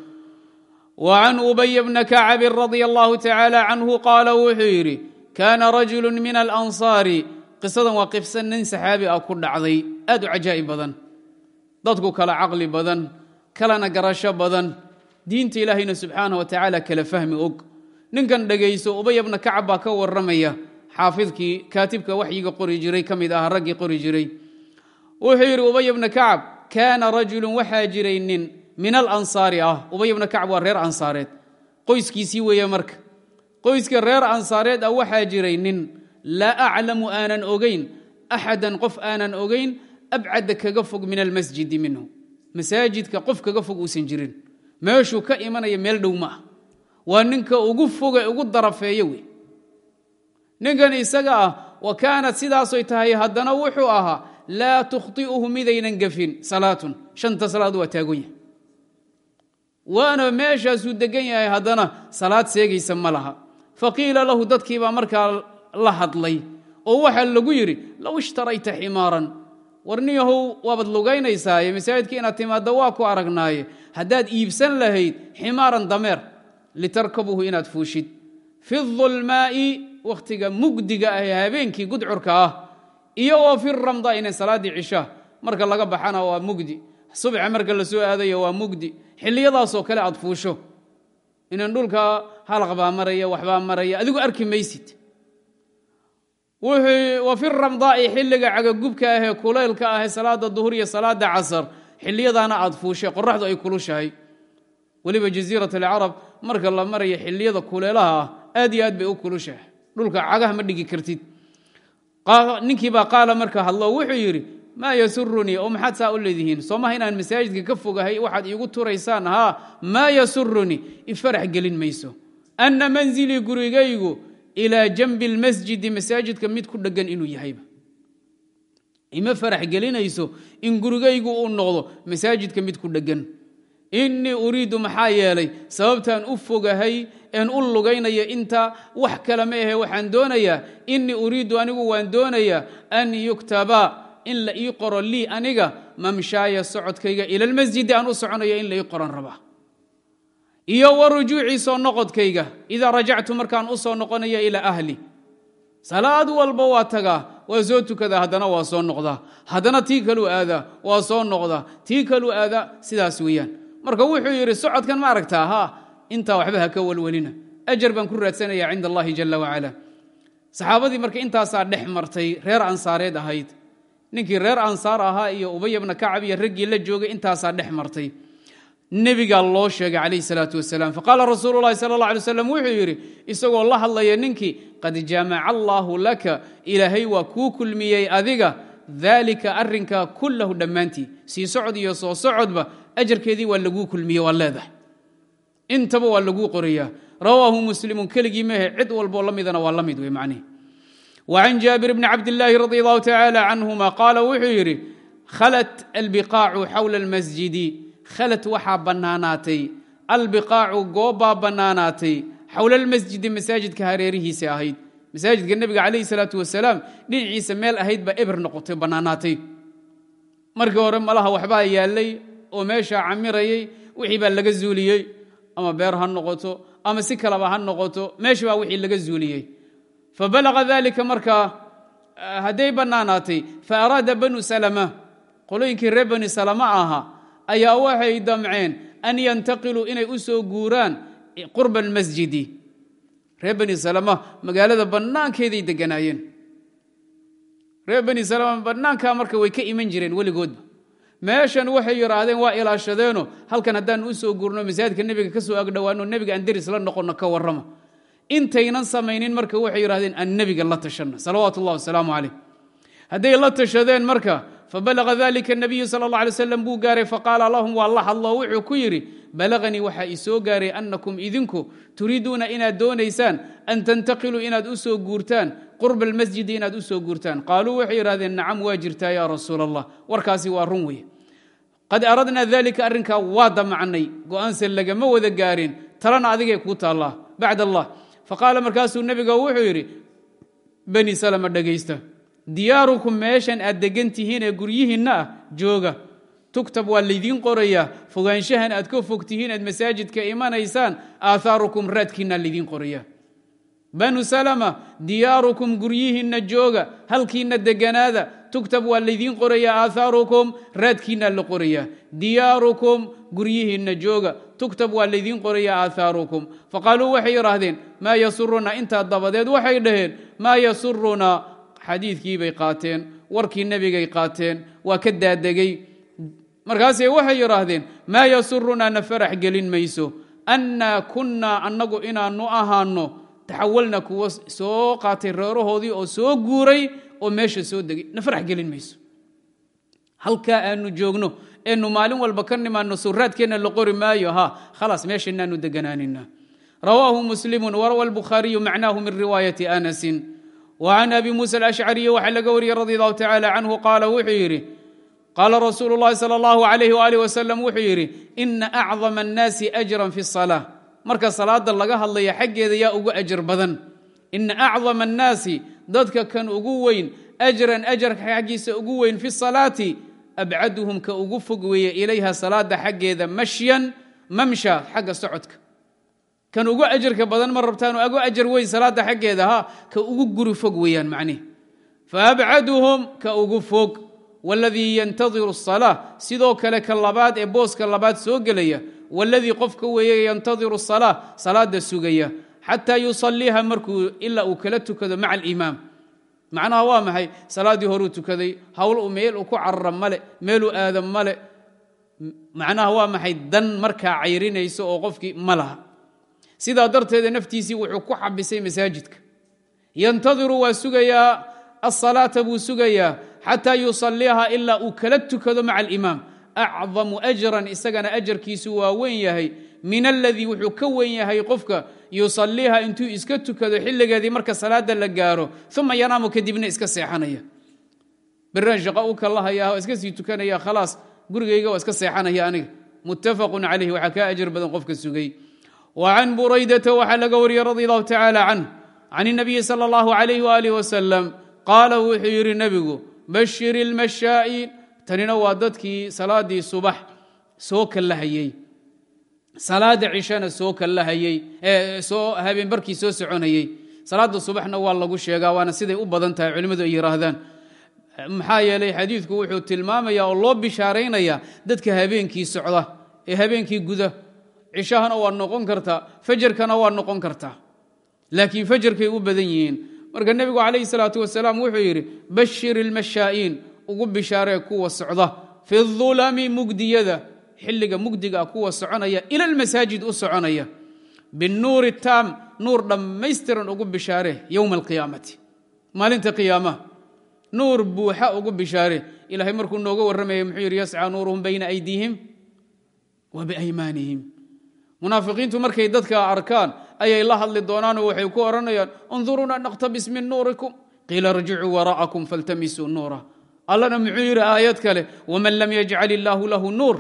Can ubay bna kacabin radia allahu tacaala canhu qaala wuxuu yidhi kaana rajulu min alansaari. Qisadan waa qibsan nin saxaabi ah ku dhacday. Aad u cajaa'ib badan. Dadku kala caqli badan kalana garasho badan. Diinta ilaahayna subxaanah wa tacaala fahmi og ninkan dhegayso ubay bna kacab baa ka warramaya. Xaafidkii kaatibka waxyiga qori jiray ka mid ah raggii qori jiray. Wuxuu yidhi ubay bna kacab kaana rajulun waxaa jiray nin min alansaari ah. Ubay bna kacab waa reer ansaareed. Qoyskiisii weeye marka. Qoyska reer ansaareed ah waxaa jiray nin laa aclamu ogayn axadan qof aanan ogayn abcada kaga fog min almasjidi minhu. Masaajidka qof kaga fog uusan jirin. Meeshuu ka imanaya meel dhow ma ah waa ninka ugu foge ugu darafeeyo wey ninkan isaga ah wa kaanat tahay haddana wuxuu ahaa laa tukhطi'uhu midaynan gafin salaatun. Shanta salaad waa taagon yahay. Waana meeshaasuu degan yahay haddana salaad seegaysa ma laha. Faqiila lahu dadkiibaa markaa la hadlay oo waxaa lagu yidhi low ishtarayta ximaaran warniyahow waabaad lugaynaysaay masaajidka inaad timaadda waa ku aragnaaye. Haddaad iibsan lahayd ximaaran dameer litarkabuhu inaad fuushid. Fi dulmaa'i wakhtiga mugdiga ah ee habeenkii gudcurka ah iyo wa fi ramda ina salaaddii cishaa marka laga baxana waa mugdi. Subxa marka la soo aadaya waa mugdi. Xilliyadaasoo kale aad fuusho. Inan dhulka halaq baa maraya waxbaa maraya adigu arki maysid. Wa fi ramdaa'i xilliga cagagubka ahee kulaylka ahee salaada duhur iyo salaada casar xilliyadaana aad fuushay qoraxdu ay kulushahay. Weliba jasiirat alcarab marka la maraya xilliyada kuleelaha ah aad iyo aad bay u kulushahay. Dhulka cagaha ma dhigi kartid. Ninkiibaa qaala marka hadlo wuxuu yidhi maa yasurunii oo maxaad saa u leedihiin? Soomaha inaan masaajidka ka fogahay waxaad iigu turaysaan haa maa yasurunii ifarax gelin mayso. Anna manzilii gurigaygu ilaa janbi lmasjidi masaajidka mid ku dhegan inuu yahayba ima farax gelinayso in gurigaygu uu noqdo masaajidka mid ku dhegan innii uriidu maxaa yeelay sababtaan u fogahay een u lugaynaya inta wax kale ma ahe waxaan doonayaa innii uriidu anigu waan doonayaa an yuktaba in la ii qoro lii aniga mamshaaya socodkayga ila aan u soconayo in la ii qoran raba. Iyo wa soo noqodkayga idaa rajactu markaan u soo noqonaya ilaa ahli. Salaad walba waa tagaa waa soo tukadaa haddana waa soo noqdaa. Haddana tii kaluu aadaa waa soo noqdaa. Tii kaluu aadaa sidaas weeyaan marka wuxuu yidhi socodkan ma aragtaa haa intaa waxba ha ka welwelina ajar baan ku raadsanaya cinda allahi jala wacala saxaabadii marka intaasaa dhex martay reer ansaareed ahayd. Ninkii reer ansaar ahaa iyo ubay bna kacab iyo raggii la joogay intaasaa dhex martay. Nebigaa loo sheegay calayhi salaatu wasalaam faqaala rasuulu sala allah alay slam wuxuu yidhi isagoo la hadlaya ninkii qad jaamaca allaahu laka ilaahay waa kuu kulmiyey adiga daalika arrinkaa kullahu dhammaantii sii socod iyo soo socodba ajarkeedii waa laguu kulmiye waa leedahay intaba waa laguu qorayaa rawaahu muslimun keligii mehe cid walboo la midana waa la mid wey macnihi وعن jاaبر بن cabd اللahi رضي الله تعالى عنهma qاala wuxuu yidhi khlt البقاacu xwla الmasجidi khalad waxaa bannaanaatay albiqaacu goobbaa bannaanaatay xowla almasjidi masaajidka hareerihiisa ahayd masaajidka nebiga calayhi salaatu wasalaam dhinaciisa meel ahayd baa eber noqotay bannaanaatay markii hore malaha waxbaa yaallay oo meeshaa camirayay wixii baa laga zuuliyey ama beer ha noqoto ama si kaleba ha noqoto meesha baa wixii laga zuuliyey. Fabalaga dalika markaa hadday bannaanaatay fa araada banu salama qolooyinkii reer bani salama ahaa ayaa waxay damceen an yantaqiluu inay u soo guuraan qurba almasjidi reer bani salama magaalada bannaankeeday deganaayeen reer salama bannaankaa marka way ka iman jireen weligoodba meeshan waxay yidhaahdeen waa ilaashadeeno halkan haddaan u soo guurno masaajidka nebiga ka soo agdhowaano nebiga aan deris la noqonno ka warrama. Intaynan samaynin marka waxay yidhahdeen aan la tashanno salawaatu wasalaamu calayh. Hadday la tashadeen marka fabalaga dalika nabiyu sal اlه alay slam buu gaaray faqaala lahum waa la hadlo wuxuu ku yidhi balaganii waxaa ii soo gaaray annakum idinku turiiduuna inaad doonaysaan an tantaqiluu inaad u soo guurtaan qurba almasjidi inaad u soo guurtaan. Qaaluu waxay yidhahdeen nacam waa jirtaa ya rasuul allah warkaasi waa run weye qad aradnaa dalika arrinkaa waa damacnay go'aanse lagama wada gaarin. Talana adigay kuu taallaa. Bacd allah faqaala markaasuu nebiga wuxuu yidhi bani salma dhegaysta diyaarukum meeshan aad degan tihiin ee guryihiinna ah jooga. Tugtab waa laydiin qorayaa. Fogaanshahan aad ka fog tihiin aad masaajidka imanaysaan aahaarukum raadkiinna laydiin qorayaa. Banu salama diyaarukum guryihiinna jooga. Halkiinna deganaada tugtab waa laydiin qorayaa aahaarukum raadkiinna la qorayaa diyaarukum guryihiinna jooga. Tugtab waa laydiin qorayaa aahaarukum faqaaluu waxay yidhaahdeen maa yasurunaa intaa dabadeed waxay dhaheen maa yasurunaa xadiidkii bay qaateen warkii nebigay qaateen waa ka daadegey markaasay waxay yidhaahdeen maa yasurunaa na farax gelin mayso. Annaa kunnaa annagu inaannu ahaanno. Taxawalna kuwa soo qaatay reerahoodii oo soo guuray oo meesha soo degay na farax gelin mayso halkaa aanu joogno eenu maalin walba ka nimaanno suraadkeenna la qori maayo ha khalaas meeshanaanu deganaanina rawaahu muslimu warawa albukhaariyu macnaahu min riwaayati anasin وعن أbي موسى الأشعري waxaa laga wariyey رضي الله تعالى عنه qاala wuxuu yidhi qاala رasuul الlahi slى الله عليه وaله وسلم wuxuu yidhi إna أcظم الناasi أجرا في الصلاة marka salaada laga hadlaya xaggeeda yaa ugu أجر badan إna أcظم الناasi dadka kan ugu weyn ajran ajarka xaggiisa ugu weyn fi salaati abcaduhum ka ugu fog weeye ilayha salaada xaggeeda mashyan mamsha xagga socodka. Kan ugu ajarka badan ma rabtaan agu ajar weyn salaada xaggeeda ha ka ugu guri fog weeyaan macnihi faabcaduhum ka ugu fog waladii yantadiru asalaa sidoo kale ka labaad ee booska labaad soo gelaya waladii qofka weeye yantadiru asalaa salaada sugaya xataa yusaliiha markuu ilaa uu kala tukado maca alimaam macnaha waa maxay? Salaaddii horuu tukaday hawl meel ku carara male meeluu aadam male. Macnaha waa maxay? Dan markaa cayrinayso oo qofkii ma laha. Sidaa darteeda naftiisii wuxuu ku xabisay masaajidka. Yantadiru waa sugayaa. Asalaata buu sugayaa. Xataa yusaliiha ilaa uu kala tukado maca alimaam acdamu ajran isagana ajarkiisu waa weyn yahay min aladii wuxuu ka wen yahay qofka yusaliiha intuu iska tukado xiligeedii marka salaada la gaaro uma yanaamu kadibna iska seexanaya. Beraan shaqa u kalahaya iska sii tukanaya khalaas gurigayga waa iska seexanaya aniga. Muttafaqu calayh waxaa ka ajir badan qofka sugay. Wa can buraydata waxaa laga wariyey radi allahu tacaala canh can inabiyi sala allahu calayh waalih wasalam qaala wuxuu yidhi nebigu bashir ilmashaa'i tanina waa dadkii salaadii subax soo kallahayey salaada cishana soo kalahayey soo habeen barkii soo soconayey salaada subaxna waa lagu sheegaa waana siday u badan tahay culimmadu ay yihaahdaan maxaa yeelay xadiidku wuxuu tilmaamaya oo loo bishaaraynaya dadka habeenkii socda ee habeenkii guda. Cishahana waa noqon kartaa fajarkana waa noqon kartaa laakiin fajarkay u badan yihiin. Marka nebigu calayhi salaatu wasalaam wuxuu yidhi bashir ilmashaa'iin ugu bishaaree kuwa socda. Fi dulami mugdiyada xilliga mugdiga kuwa soconaya ila almasaajid u soconaya binuuri taam nuur dhammaystiran ugu bishaare yowma alqiyaamati. Maalinta qiyaamaha nuur buuxa ugu bishaare. Ilahay markuu nooga warramayay muxuu yidhi yascaa nuuruhum bayna aydiihim wa biaymaanihim munaafiqiintu markay dadka arkaan ayay la hadli doonaanoo waxay ku odhanayaan unduruuna naqtabis min nuurikum. Qiila irjicuu wara'akum faltamisuu nuura. Allana muxuu yidhi aayad kale waman lam yajcal illaahu lahu nuur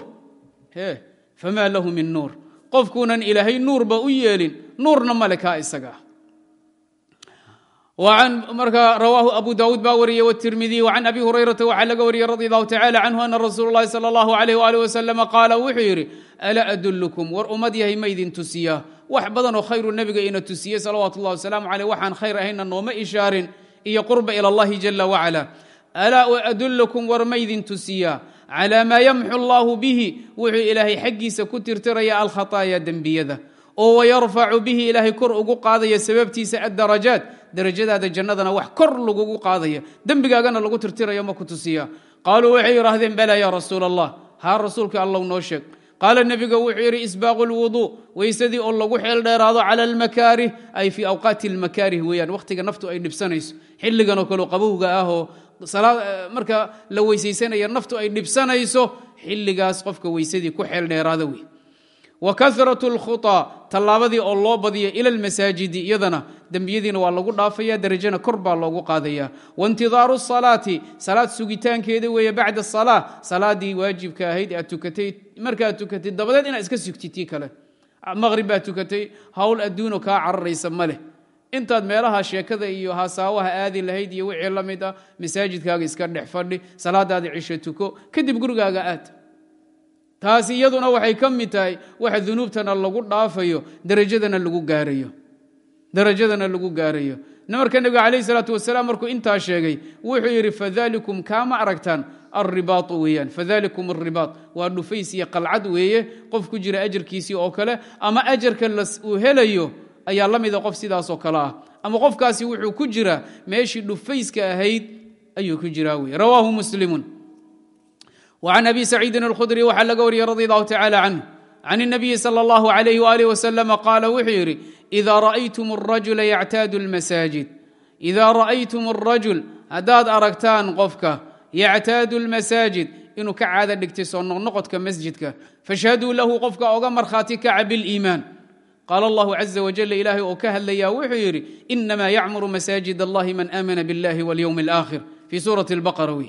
famaa lahu min nuur. Qofkuunan ilaahay nuurba u yeelin nuurna male kaa isagaa marka rawaahu abu daawuud baa wariye wtirmidiy can abi hurayrata waxaa laga wariyey radi allahu tacala canhu ana rasuul lahi sal allahu alayh waalih wasalam qaala wuxuu yidhi alaa adullukum war ummad yahay maydin tusiyaa wax badan oo khayru nebiga ina tusiyey salawaatu ullahi wasalaamu caleyh waxaan khayr ahayna nooma ishaarin. Iyo qurba ila allahi jala wacala alaa adullukum war maydin tusiyaa calaa maa yamxu allahu bihi wuxuu ilaahay xaggiisa ku tirtiraya alkhataaya dembiyada oo wayarfacu bihi ilaahay kor ugu qaadaya sababtiisa addarajaat darajadaada jannadana wax kor lagugu qaadaya dembigaagana lagu tirtirayo ma ku tusiya qaaluu waxay yidhaahdeen bala ya rasuul allah haa rasuulka allow noo sheeg qaala nebiga wuxuu yidhi isbaaqu lwuduu weysadii oo lagu xeel dheeraado cala almakaarih ay fii awqaati almakaarih weeyaan wakhtiga naftu ay dhibsanayso xilliganoo kaleo qabowga ah oo marka la weysaysanaya naftu ay dhibsanayso xilligaas qofka weysadii ku xeel dheeraada wey wa karat اlkhuطa tallaabadii oo loo badiya ila almasaajidi iyadana dembiyadiina waa lagu dhaafaya derajana kor baa loogu qaadaya waintidaaru الsalaati salaad sugitaankeeda weeye bacda الsalaa salaadii waajibka ahayd aad tukatay markaad tukatay dabadeed inaad iska sugtitii kale maqrib baad tukatay hawl adduuno kaa cararaysa ma leh intaad meelaha sheekada iyo hasaawaha aadi lahayd iyo wixii la mid ah masaajidkaaga iska dhex fadhi salaadaada cisho tuko kadib gurigaaga aad. Taasi iyaduna waxay ka mid tahay waxa dunuubtana lagu dhaafayo darajadana lagu gaarayo. Marka nebiga calayh salaatu wasalaam markuu intaa sheegay wuxuu yidhi fadalikum kaama aragtaan alribaau weeyaan fadalikum alribaat waa dhufays iyo qalcad weeye qof ku jira ajarkiisii oo kale ama ajarka uu helayo ayaa la mida qof sidaasoo kale ah ama qofkaasi wuxuu ku jiraa meeshii dhufayska ahayd ayuu ku jiraa wey rawaahu muslimun وعن أbي سعيidi الkhdري waxaa laga wariyey radي الlه taعالى عnه عن النبي slى الlه عليه وaله وسلم qاala wuxuu yidhi إida rأytm الرaجuلa yctaad الmasاجid إida ra'ytm الرaجuل haddaad aragtaan qofka yctaad الmasاجid inuu ka caada dhigtay soo noqnoqodka masjidka fashhaduu lahu qofka oga markhaati kaca bاlإiman qaala اllah عزa وجل ilaahay oo ka hadlaya wuxuu yidhi إnma ycmur masاجid الlahi man آmana bالlah واليوم الآkhir fي suraة الbqرة wy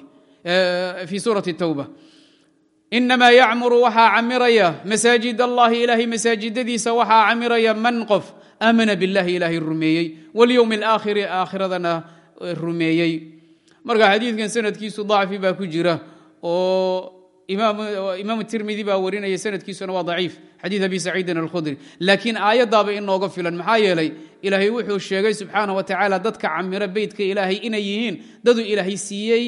fi suuraة الtwbة inamaa yacmuru waxaa camiraya masaajid allahi ilaahay masaajidadiisa waxaa camiraya man qof aamana biاllahi ilaahay rumeeyey wاlyowm اlآakhiri aakhiradana rumeeyey marka xadiidkan sanadkiisu dacfi baa ku jira oo imaam tirmidi baa warinaya sanadkiisuna waa daciif. Xadii abi saciidin alkhudri. Laakiin aayadaaba in nooga filan maxaa yeelay ilaahay wuxuu sheegay subxaana wa tacaala dadka camira beytka ilaahay inay yihiin daduu ilaahay siiyey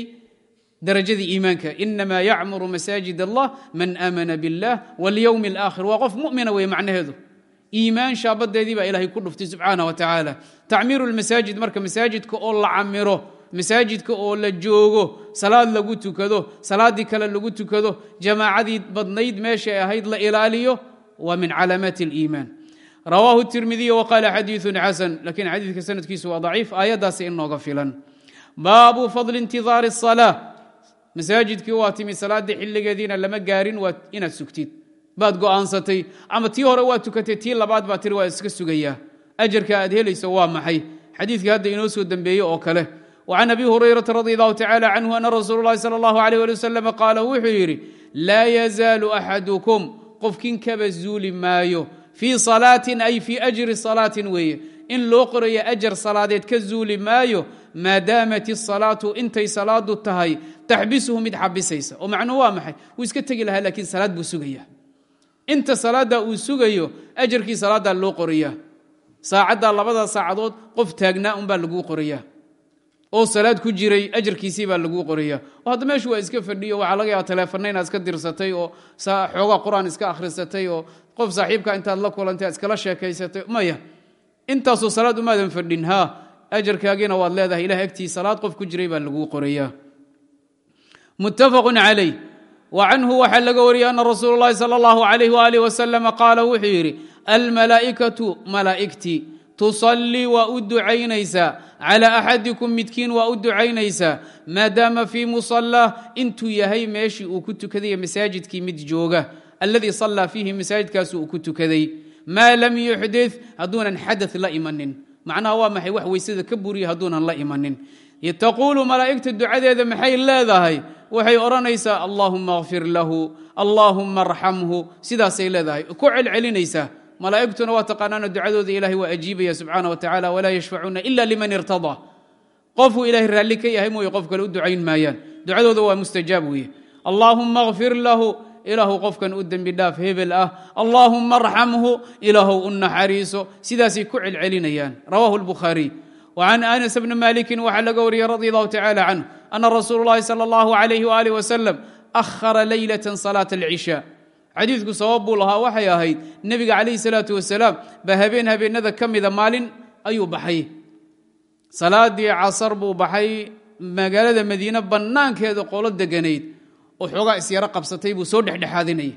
darajadii iimaanka. Inamaa yacmuru masaajid allah man aamana billah walyowmi alaakhir. Waa qof mumina wey macnaheedu. Iimaan shaabadeedii baa ilaahay ku dhuftay subxaana wa tacaala. Tacmiiru lmasaajid marka masaajidka oo masaajidka oo la joogo salaad lagu tukado salaaddii kale lagu tukado jamaacadii badnayd meeshay ahayd la ilaaliyo waa min calaamaati اliimaan rawaahu tirmidiy waqaala xadiiثu xasan lakiin xadiidka sanadkiisu waa daciif aayaddaasi inooga filan baabu fadli intidaari الصalaa masaajidkii waa timi salaaddii xilligeediina lama gaarin waa inaad sugtid baad go'aansatay ama tii hore waa tukatay tii labaad baa tiri waa iska sugayaa ajarka aad helayso waa maxay xadiidkii hadda inoo soo dembeeye oo kale وcan abi hurayrata radi allahu tacala canhu ana rasuul اllahi salى اllahu alيh ali wasalam qaala wuxuu yidhi laa yazaalu axadukum qofkin kaba zuuli maayo fii salaatin ay fii ajri salaatin weeye in loo qorayo ajar salaadeed ka zuuli maayo maadaamat الsalaatu intay salaadu tahay taxbisuhu mid xabisaysa oo macnuhu waa maxay wuu iska tegi lahaa lakiin salaad buu sugaya inta salaadda uu sugayo ajarkii salaaddaa loo qorayaa saacaddaa labada saacadood qof taagnaa unbaa laguu qorayaa oo salaad ku jiray ajarkiisii baa laguu qoraya oo hadda meeshu waa iska fadhiyo waxaa laga yaaba teleefana inaad iska dirsatay oo xoogaa qur-aan iska akhrisatay oo qof saaxiibka intaad la kulantay aad iskala sheekaysatay maya intaasoo salaad umaadan fadhin ha ajarkaagiina waad leedahay ilah agtii salaad qof ku jiray baa laguu qorayaa muttafaqu calayh wa canhu waxaa laga wariyey ana rasuul اllahi salى اllahu alayh walih waslama qaala wuxuu yidhi almalaa'ikatu malaa'igtii tusallii waa u ducaynaysaa calى axadikum midkiin waa u ducaynaysaa maadaama fii musalah intuu yahay meeshii uu ku tukaday masaajidkii mid jooga. Alladii sallaa fiihi masaajidkaasu uu ku tukaday. Maa lam yuxdid hadduunan xada la imanin. Macnaha waa maxay wax weysada ka buriya hadduunan la imanin. Taquulu malaa'igta ducadeeda maxay leedahay? Waxay odhanaysaa allaahuma kfir lahu allaahuma malaa'igtuna waa taqaanaano ducadooda ilaahay waa ajiibaya subxaana wa tacaala walaa yashfacuuna ila liman irtadaa. Qofuu ilahay raalli ka yahay mooye qof kale u ducayn maayaan. Ducadooda waa mustajaab weeye. Allaahumma kfir lahu ilaahu qofkan u dembi dhaaf hebel ah. Allaahumma arxamhu ilaahow u naxariiso. Sidaasay ku celcelinayaan. Rawahu lbukhaariy wa can anas bni maalikin waxaa laga wariyey radi allahu tacaala canhu ana rasuulu llahi sala allahu alayh waaalih wasalam ahara leylatan salaata alcishaa xadiidku sabab buu lahaa waxay ahayd nebiga calayhi salaatu wasalaam ba habeen habeenada ka mida maalin ayuu baxay. Salaadii casar buu baxay magaalada madiine bannaankeeda qolo deganayd oo xoogaa isyaro qabsatay buu soo dhexdhexaadinayay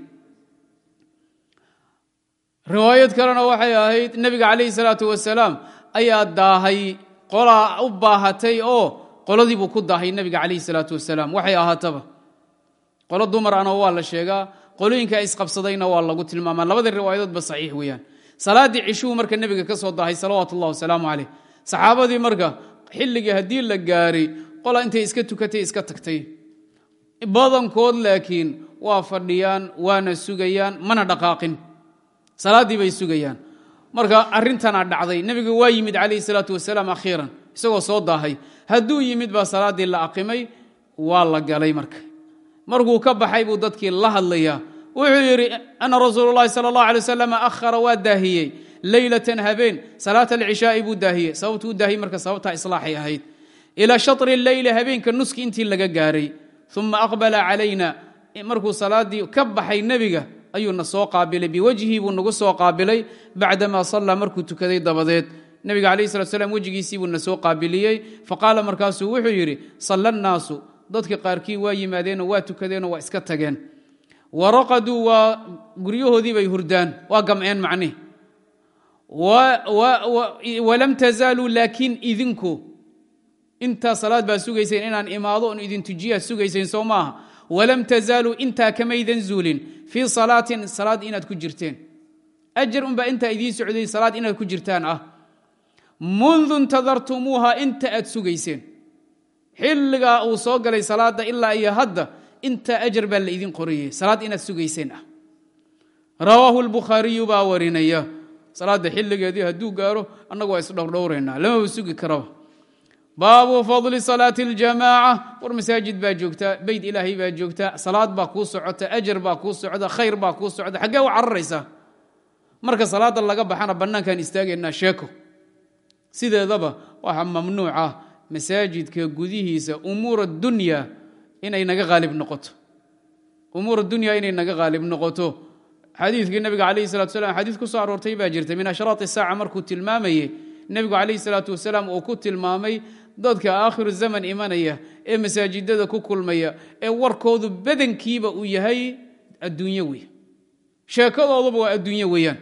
riwaayad kalena waxay ahayd nebiga calayhi salaatu wasalaam ayaa daahay qolaa u baahatay oo qoladiibuu ku daahay nebiga calayhi salaatu wasalaam. Waxay ahaataba qolo dumar ana waa la sheegaa qolooyinka isqabsadayna waa lagu tilmaamaa. Labada riwaayadoodba saxiix weeyaan. Salaaddii cishuu marka nebiga ka soo dahay salawaatu ullah wasalaamu caleyh marka xilligii haddii la gaaray qola intay iska tukatay iska tagtay. Badankood laakiin waa fadhiyaan waana sugayaan mana dhaqaaqin. Salaaddii bay sugayaan. Marka arrintanaa dhacday. Nebiga waa yimid calayhi salaatu wasalaam akhiiran isagoo soo daahay hadduu yimid baa salaaddii la aqimay waa la galay marka markuu ka baxay buu dadkii la hadlayaa. Wuxuu yidhi ana rasuulu llahi sala allah alay wasalam ahara waa daahiyey. Leylatan habeen salaat alcishaa'i buu daahiyey. Sababtuu daahiyey marka sababtaa islaaxay ahayd. Ilaa shatri leyli habeenka nuski intii laga gaaray. Uma aqbala calayna. Markuu salaaddii ka baxay nebiga ayuuna soo qaabilay. Biwajhii buu nagu soo qaabilay. Bacdamaa sallaa markuu tukaday dabadeed. Nebiga calayh salat slam wejigiisii buuna soo qaabiliyey. Faqaala markaasuu wuxuu yidhi salla nnaasu dadka qaarkii waa yimaadeenoo waa tukadeenoo waa iska tageen. Waraqaduu waa guryahoodii bay hurdaan waa gam'een macnihi walam tazaaluu laakiin idinku intaa salaad baa sugayseen inaan imaado on idin tujiyaa sugayseen soo maaha. Walam tazaaluu intaa kamaydan zuulin fii salaatin salaad inaad ku jirteen. Ajar unbaa intaa idiin socday salaad inaad ku jirtaan ah. Mundu intadartumuuha inta aad sugayseen xilligaa uu soo galay salaada ilaa iyo hadda intaa ajar baa la idin qorayey salaad inaad sugayseen ah. Rawaahu lbukhaariyu baa warinaya. Salaadda xilligeedii hadduu gaaro annagu waa isdhowrdhowraynaa lamaba sugi karaba baabu fadli salaati اljamaaca war masaajid baa joogtaa beyt ilaahay baa joogtaa salaad baa kuu socota ajar baa kuu socda khayr baa kuu socda. Xaggee u cararaysaa marka salaada laga baxana bannaankaan istaagaynaa sheeko. Sideedaba waxaa mamnuuc ah masaajidka gudihiisa umuur adunya inay naga haalib noqoto. Umuur adunya inay naga haalib noqoto. Xadiidkii nabiga calayhi salatu salam xadiis ku soo aroortay baa jirta min ashraat isaaca markuu tilmaamayey nebigu calayhi salaatu wasalaam uu ku tilmaamay dadka aakhiru zaman imanaya ee masaajidada ku kulmaya ee warkoodu badankiiba uu yahay adduunyo wey sheekadooduba waa adduunyo weeyaan.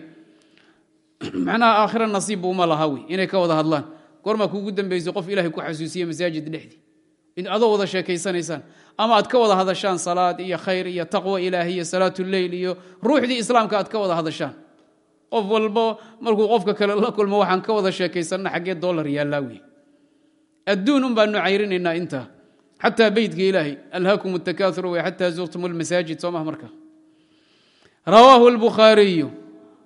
Macnaha aakhira nasiibba uma laha wey inay ka wada hadlaan goormaa kuugu dambaysay qof ilahay ku xasuusiye masaajid dhexdii adoo wada sheekaysanaysaan ama aad ka wada hadashaan salaad iyo khayr iyo taqwa ilaahi iyo salaatuleyl iyo ruuxdii islaamka aad ka wada hadashaan. Qof walbo markuu qofka kale la kulmo waxaan ka wada sheekaysanna xaggee dolar yaallaa wey adduun un baanu cayrinaynaa intaa xataa beytka ilaahay alhaakum takaaur wey xataa zuurtum lmasaajid soo maha marka. Rawaahu lbukhaariyu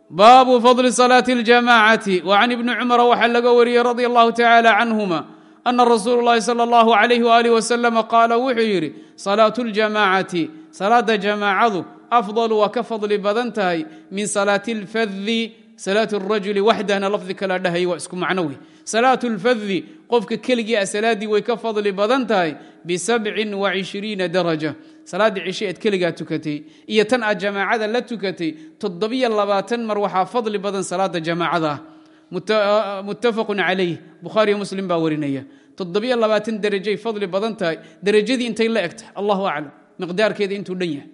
baabu fadli salaati اljamacati وcan ibni cumara waxaa laga wariyey radi allahu tacala canhuma ana rasuulu اllahi salى اllahu alayh walih wasalam qaala wuxuu yidhi salaatu اljamacati salaada jamaacadu afضal waa ka fadli badan tahay min salaati اlfadi salaat الrajuli waxdana lafdi kala dhahay waa isku macno wey salaat اlfadi qofka keligii a salaaddii way ka fadli badan tahay bisabcin وacishriina daraja salaaddii cishe eed keligaa tukatay iyo tan aad jamaacada la tukatay toddobiyo labaatan mar waxaa fadli badan salaada jamaacada ah muttafaqun calayh bukhaariyo muslim baa warinaya toddobiyo labaatan derajay fadli badan tahay derajadii intay la eg tahay allahu aclam miqdaarkeeda intuu dhan yahay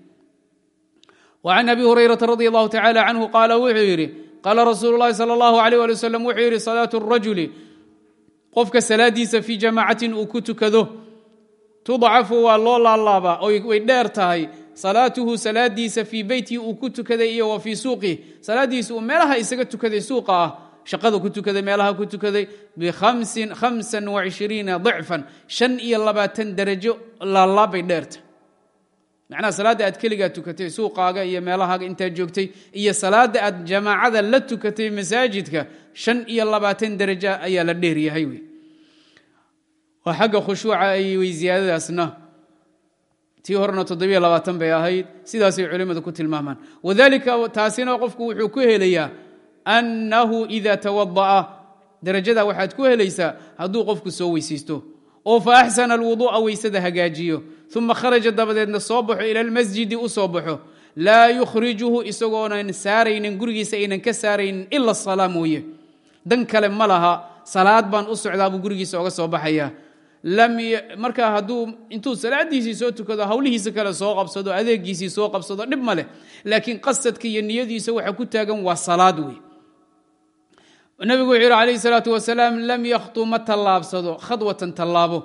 وعن أbي هريرة رضي الله تعالى عنه قال wuxuu yidhi qاla رasuul الlahi slى الله عليه ولي وسلم wuxuu yidhi صلاaة الرaجuل qofka salaadiisa fii jamاcatin uu ku tukado tudcafu waa loo laalaabaa way dheer tahay salaatuhu salaadiisa fii beytii uu ku tukaday iyo wa fii suuqih salaadiisa uu meelaha isaga tukaday suuqa ah shaqada ku tukaday meelaha ku tukaday bihamsa وacishiriina ضicfan shan iyo labaatan derajo laalaabay dheerta macnaha salaadda aad keligaa tukatay suuqaaga iyo meelahaaga intaad joogtay iyo salaadda aad jamaacada la tukatay masaajidka shan iyo labaatan derajo ayaa la dheeryahay wey. Waa xagga khushuuca wey ziyaadadaasna. Tii horena toddobiyo labaatan bay ahayd sidaasay culimmadu ku tilmaamaan. Wadalika taasina qofku wuxuu ku helayaa annahu ida tawada'a derajada waxaad ku helaysaa hadduu qofku soo weysaysto oo fa axsana alwuduu'a weysada hagaajiyo. Uma kharaja dabadeedna soo baxo ila almasjidi u soo baxo. Laa yukhrijuhu isagoonan saaraynin gurigiisa aynan ka saaraynin ila salaa mooye. Dan kale ma laha salaad baan u socdaabuu gurigiisa oga soo baxaya. Markaa hadduu intuu salaadiisii soo tukado hawlihiisa kale soo qabsado adeegiisii soo qabsado dhib ma leh. Laakiin qasadka iyo niyadiisa waxa ku taagan waa salaad wey nabigu wuxuu yidhi calayhi salaatu wasalaam lam yakhtu ma tallaabsado khadwatan tallaabo.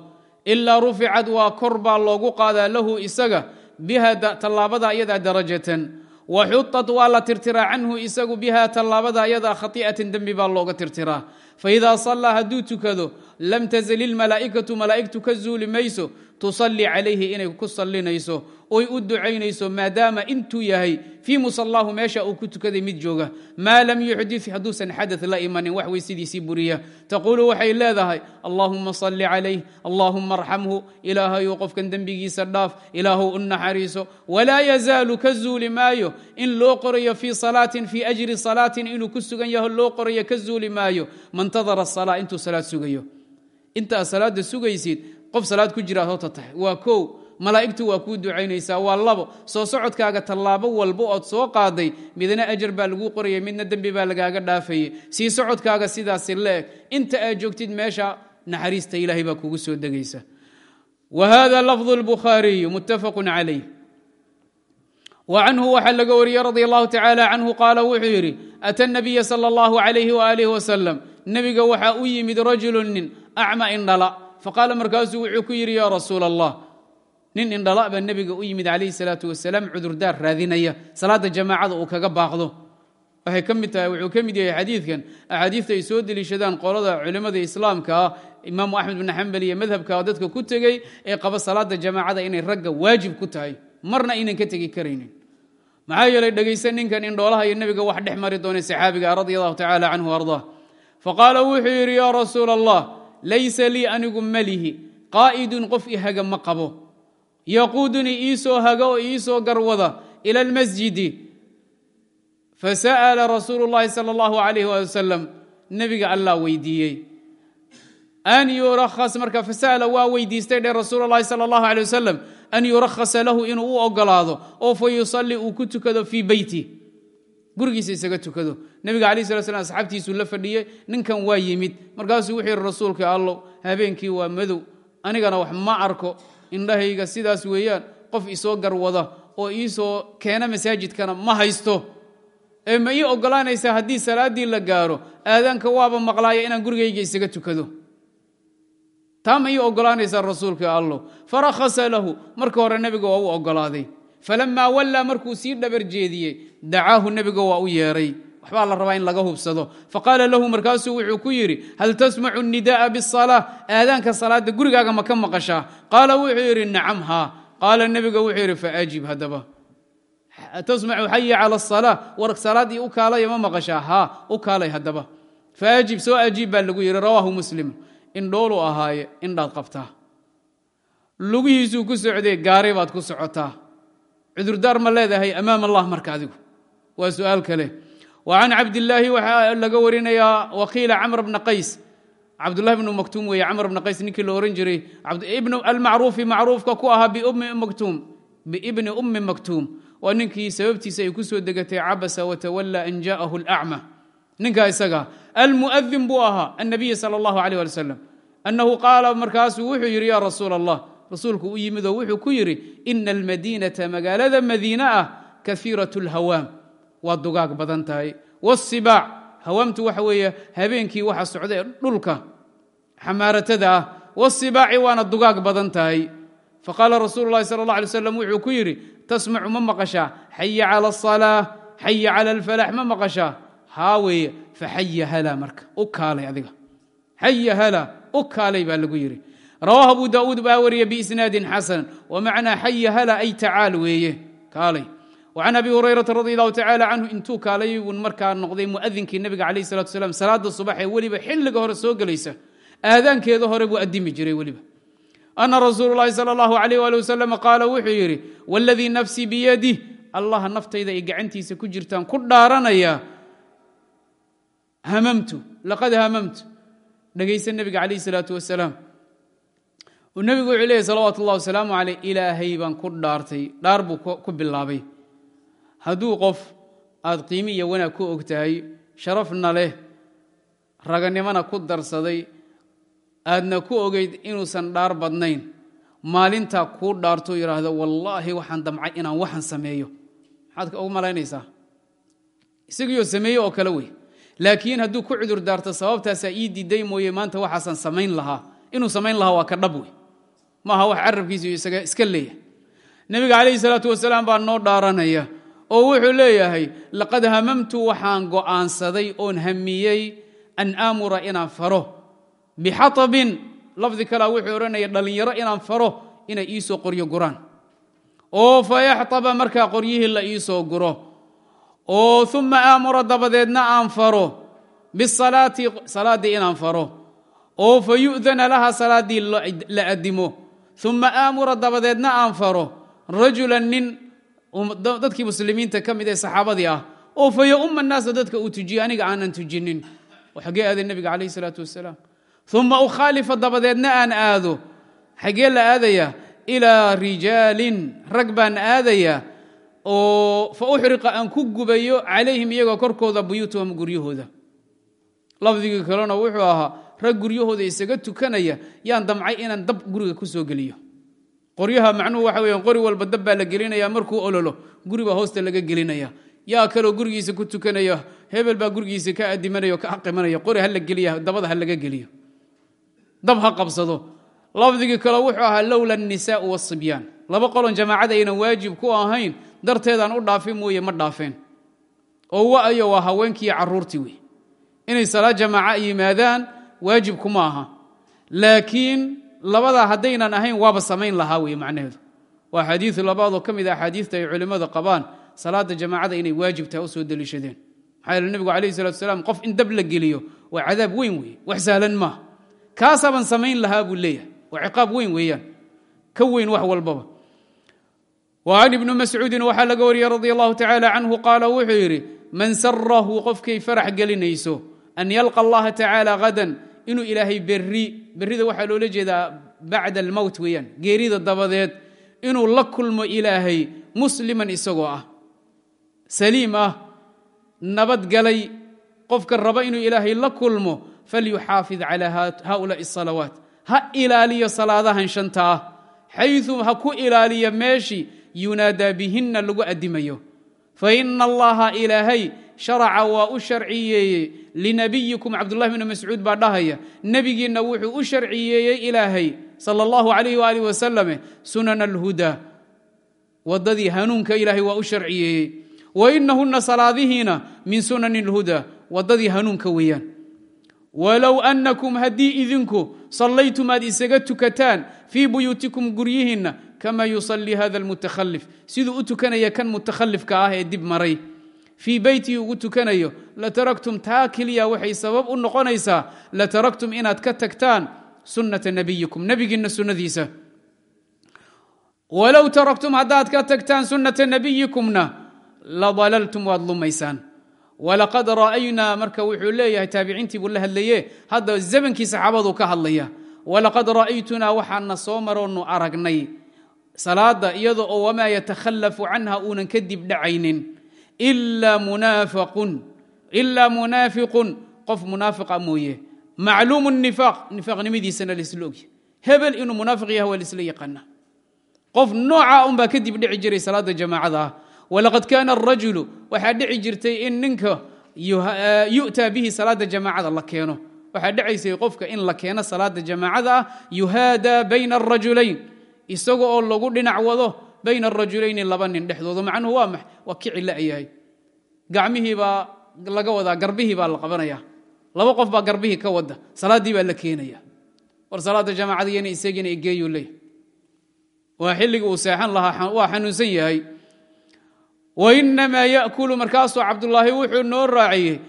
Ilaa ruficad waa kor baa loogu qaadaa lahu isaga biha tallaabada ayadaa darajatan. Wa xutat waa la tirtiraa canhu isagu biha tallaabada ayadaa khati'atan dembi baa looga tirtiraa. Faidaa sallaa hadduu tukado lam tazal ilmalaa'ikatu malaa'igtu ka zuuli mayso tusalli calayhi inay ku sallinayso oy u ducaynayso maadaama intuu yahay fii musallaahu meesha uu ku tukaday mid jooga maa lam yuxdit hadduusan xadad la imanin wax weysidiisii buriya. Taquulu waxay leedahay allaahuma salli calayh allaahuma arxamhu ilaahayu qofkan dembigiisa dhaaf ilaahu u naxariiso. Walaa yazaalu ka zuuli maayo in loo qorayo fii salaatin fii ajri salaatin inuu ku sugan yaho loo qorayo ka zuuli maayo. Mantadara salaa intuu salaad sugayo. Intaad salaada sugaysid qof salaad ku jira hoota tahay. Waa kow malaa'igtu waa kuu ducaynaysaa waa labo. Soo socodkaaga tallaabo walba ood soo qaaday midna ajar baa laguu qorayay midna dembi baa lagaaga dhaafayay. Sii socodkaaga sidaasi leeg inta aad joogtid meesha naxariista ilaahay baa kugu soo degaysa. Wa hada lafdu lbukhaariyu muttafaqun calayh. Wa canhu waxaa laga wariyey radi allahu tacaala canhu qaala wuxuu yidhi ata nabiya sala allahu calayhi waaalih wasalam nebiga waxaa u yimid rajulu nin acma indhala. Faqaala markaasuu wuxuu nin indhala baa nebiga u yimid calayhi salaatu wasalaam cudurdaar raadinaya. Salaadda jamaacada uu kaga baaqdo. Waxay ka mid tahay wuxuu ka mid yahay xadiidkan. Axaadiista ay soo deliishadaan qolada culimmada islaamka ah imaamu axmed bin xambal iyo madhabka dadka ku tegey ee qaba salaada jamaacada inay ragga waajib ku tahay. Marna aynan ka tegi karaynin. Maxaa yeelay dhegaysa ninkan indhoolaha iyo nebiga wax dhex mari doonay saxaabiga radi allahu tacaala canhu ardaa faqaala wuxuu yidhi yaa rasuula allah laysa lii anigu malihi. Qaa'idun qof ihaga ma qabo yaquudunii iisoo haga oo iisoo garwada ila almasjidi fasa'ala rasuulu llahi sala allahu alayh wasalam nebiga allah weydiiyey. An yurakhas marka fasa'ala waa weydiistay dhe rasuul llahi sala allahu alay wasalam an yurakhasa lahu inuu u ogolaado oo fa yusalli uu ku tukado fii beyti gurigiisa isaga tukado. Nebiga alayh sala slam asxaabtiisuu la fadhiyey ninkan waa yimid. Markaasuu wuxuu yidhi rasuulka allow habeenkii waa madow. Anigana wax ma arko indhahayga sidaas weeyaan qof isoo garwada oo iisoo keena masaajidkana ma haysto. Ee ma ii ogolaanaysaa haddii salaaddii la gaaro aadaanka waaba maqlaaya inaan gurigayga isaga tukado? Taa ma ii ogolaanaysaa rasuulka allow farakhasa lahu. Marka hore nebiga waa u ogolaaday. Falamaa wallaa markuu sii dhabar jeediyey dacaahu nebiga waa u yeedhay waxbaa la rabaa in laga hubsado. Faqaala lahu markaasuu wuxuu ku yidhi hal tasmacu nida'a bisalaa aadaanka salaadda gurigaaga ma ka maqashaa? Qaala wuxuu yidhi nacam haa qaala wuxuu yidhi faajib haddaba. Tasmacu xaya cala asalaa war salaaddii u kaalaya ma maqashaa? Haa u kaalay haddaba. Faajib soo ajiib lagu yidhi rawaahu muslim. Indhoolu ahaaye indhaad qabtaa. Lugihiisuu ku socdee gaari baad ku socotaa. Cudurdaar ma leedahay amaam allah marka adigu. Waa su'aal kale wa can cabdillaahi waxaa laga warinayaa wakiila camr bna qays. Cabdullahi bnu maktuum weeye camr bna qays ninkii la ohan jiray. Almacruufi macruufka ku ahaa biibni ummi maktuum waa ninkii sababtiisa ay ku soo degatay cabasa watawalla an jaa'ahu alacma ninkaa isaga almu'adin buu ahaa annabiyi sala allahu aleyh ali wasalam annahu qaala markaasuu wuxuu yidhi yaa rasuul allah rasuulku u yimid oo wuxuu ku yidhi ina almadiinata magaalada madiine ah kahiirat lhawaam waa dugaag badan tahay. Wsibaac hawaamtu waxa weeye habeenkii waxa socda ee dhulka xamaaratada ah wsibaaci waana dugaag badan tahay. Faqaala rasuulu lahi sal اla alay slam wuxuu ku yidhi tasmacu ma maqashaa? Xaya cala asalaa xaya cala alfalax ma maqashaa? Haa weeye faxaya hala marka u kaalay adiga. Xaya hala u kaalay baa lagu yidhi. Rawaahu abu daa'uud baa wariya biisnaadin xasan wamacnaa xaya hala ay tacaal weeye. Kaalay an abi hurayrata radi alahu tacaala canhu intuu kaalayun markaa noqday muadinkii nabiga alayh salatu salam salaada subax ee weliba xilliga hore soo gelaysa aadaankeeda hore buu adimi jiray weliba ana rasuul lahi sal اllahu alayh ali wasalam qaala wuxuu yidhi wladii nafsii biyadih allah naftayda ay gacantiisa ku jirtaan ku dhaaranaya hamamtu laqad hamamtu dhegaysa nebiga calayh salaatu wasalaam nebigu wuxuu leeyay salawaatu اllah wasalaamu aleyh ilaahay baan ku dhaartay dhaar ku bilaabay hadduu qof aad qiimi iyo wanaag ku og tahay sharafna leh raganimona ku darsaday aadna ku ogeyd inuusan dhaar badnayn maalintaa kuu dhaartuu yidhaahdo wallaahi waxaan damcay inaan waxan sameeyo. Maxaad ugu malaynaysaa? Isagiioo sameeye oo kale wey. Laakiin hadduu ku cudur daarto sababtaasaa ii diiday mooye maanta waxaasaan samayn lahaa. Inuu samayn lahaa waa ka dhab wey. Maaha wax carabkiisu isaga iska leeyahay. Nebiga calayhi salaatu wasalaam baa noo dhaaranaya oo wuxuu leeyahay laqad hamamtu waxaan go'aansaday oon hamiyey an aamura inaan faro. Bixatabin lafdi kalea wuxuu odhanaya dhallinyaro inaan faro inay iisoo qoryo guraan. Oo fayaxtaba markaa qoryihii la iisoo guro. Oo uma aamura dabadeedna aan faro. Bisalaati salaaddii inaan faro. Oo fa yu'dana laha salaaddii la addimo. Uma aamura dabadeedna aan faro. Rajulan nin dadkii muslimiinta ka mid ee saxaabadii ah oo fa yauma naasa dadka uu tujiye aniga aanan tujinin. Xagee aaday nebiga calayh salaatu wasalaam. Uma ukhaalifa dabadeedna aan aado xagee la aadaya ilaa rijaalin rag baan aadaya oo fa uxriqa aan ku gubayo calayhim iyagoo korkooda buyuutahum guryahooda. Lafdigii kalena wuxuu ahaa rag guryahooda isaga tukanaya yaan damcay inaan dab guriga ku soo geliyo qoryaha macnuhu waxa weya qori walba dab baa la gelinaya markuu ololo guri baa hoosta laga gelinaya. Yaa kaloo gurigiisa ku tukanaya hebel baa gurigiisa ka adimanaya ka aqimanaya. Qori hala geliya dabada ha laga geliyo. Dab ha qabsado. Lafdigii kale wuxuu ahaa lowla annisaau wasibyaan laba qolon jamaacada aynan waajib ku ahayn darteedaan u dhaafin mooye ma dhaafeen. Oo wa'ayo waa haweenkiiyo carruurtii wey inay salaad jamaaca yimaadaan waajib kuma aha. Laakiin labadaa haddaynan ahayn waaba samayn lahaa wey macnaheedu. Waa xadiiu labaadoo ka mid a axaadiista ay culimmada qabaan salaada jamaacada inay waajib tahay u soo maxaa yeele nebigu calayhi salatu salaam qof in dab la geliyo waa cadaab weyn weeye wax sahlan maaha. Kaasaaban samayn lahaa buu leeyahay waa ciqaab weyn weeyaan ka weyn wax walbaba. Wa can ibni mascuudin waxaa laga wariyey radi allahu tacaala canhu qaala wuxuu yidhi man sarahu qofkay farax gelinayso an tacaala hadan inuu ilaahay berri berrida waxaa loola jeedaa bacda almowt weeyaan geerida dabadeed inuu la kulmo ilaahay musliman isagoo ah saliim ah nabadgalay qofka raba inuu ilaahay la kulmo falyuxaafid calaa haulaai asalawaat ha ilaaliyo salaadahan shanta ah xayu ha ku ilaaliya meeshii yunaadaa bihinna lagu addimayo. Faina allaha ilaahay sharaca waa u sharciyeeyey linabiyikum cabdullahi bni mascuud baa dhahaya nebigiinna wuxuu u sharciyeeyey ilaahay sala allahu alayh waalih wasalame sunan alhudaa waddadii hanuunka ilaahay waa u sharciyeeyey. Wa inahunna salaadihiina min sunani alhudaa waddadii hanuunka weeyaan. Walow annakum haddii idinku sallaytum aad isaga tukataan fii buyuutikum guryihiinna kama yusalii hada almutakhalif siduu u tukanaya kan mutakhalifka ah ee dib maray fii beytii ugu tukanayo lataraktum taa keliya waxay sabab u noqonaysaa lataraktum inaad ka tagtaan sunnata nebiyikum nebigiinna sunnadiisa. Walow taraktum haddaad ka tagtaan sunnata nebiyikumna ladalaltum waad lumaysaan. Walaqad ra'aynaa marka wuxuu leeyahay taabiciintii buu la hadlaye hadda zamankii saxaabadu ka hadlaya. Walaqad ra'aytunaa waxaana soo maroonu aragnay salaada iyada oo wamaa yatakhalafu canha uunan kadib dhacaynin ilaa munaafiqun qof munaafiqa mooye. Macluumu nifaaq. Nifaaqnimadiisana laisla ogya hebel inuu munaafiq yaha waa laisla yaqaana. Qof nooca unbaa kadib dhici jiray salaada jamaacada. Ah walaqad kaana arajulu waxaa dhici jirtay in ninka yu'taa bihi salaada jamaacada la keeno. Waxaa dhacaysay qofka in la keeno salaada jamaacada ah yuhaadaa bayna arajulayn isaga oo lagu dhinac wado bayna arajulayni laba nin dhexdooda. Macnuhu waa max waa kici la'yahay gacmihiibaa laga wadaa garbihii baa la qabanaya. Laba qof baa garbihii ka wada salaaddii baa la keenaya. War salaada jamaacadiyana isagiina igeeyuu leeyahy waa xilligii uu seexan lahaa waa xanuunsan yahay. Wainamaa yakulu markaasuu cabdulaahi wuxuu noo raaciyey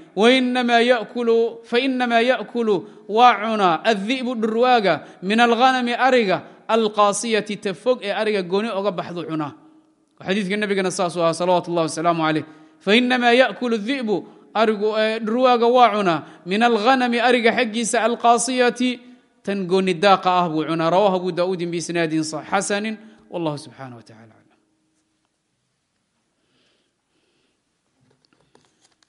fainamaa yakulu waa cunaa addi'bu dhurwaaga min alghanami ariga alqaasiyati tafog ee ariga gooni oga baxdu cunaa xadiidka nebigana saasuu ahaa salawaatu اllah wasalaamu calayh. Fainamaa yakulu di'bu arigu dhurwaaga waa cunaa min alghanami ariga xaggiisa alqaasiyati tan gooni daaqa ah buu cunaa. Rawahu abu daa'uudin biisnaadin xasanin wallahu subxaanah wa tacala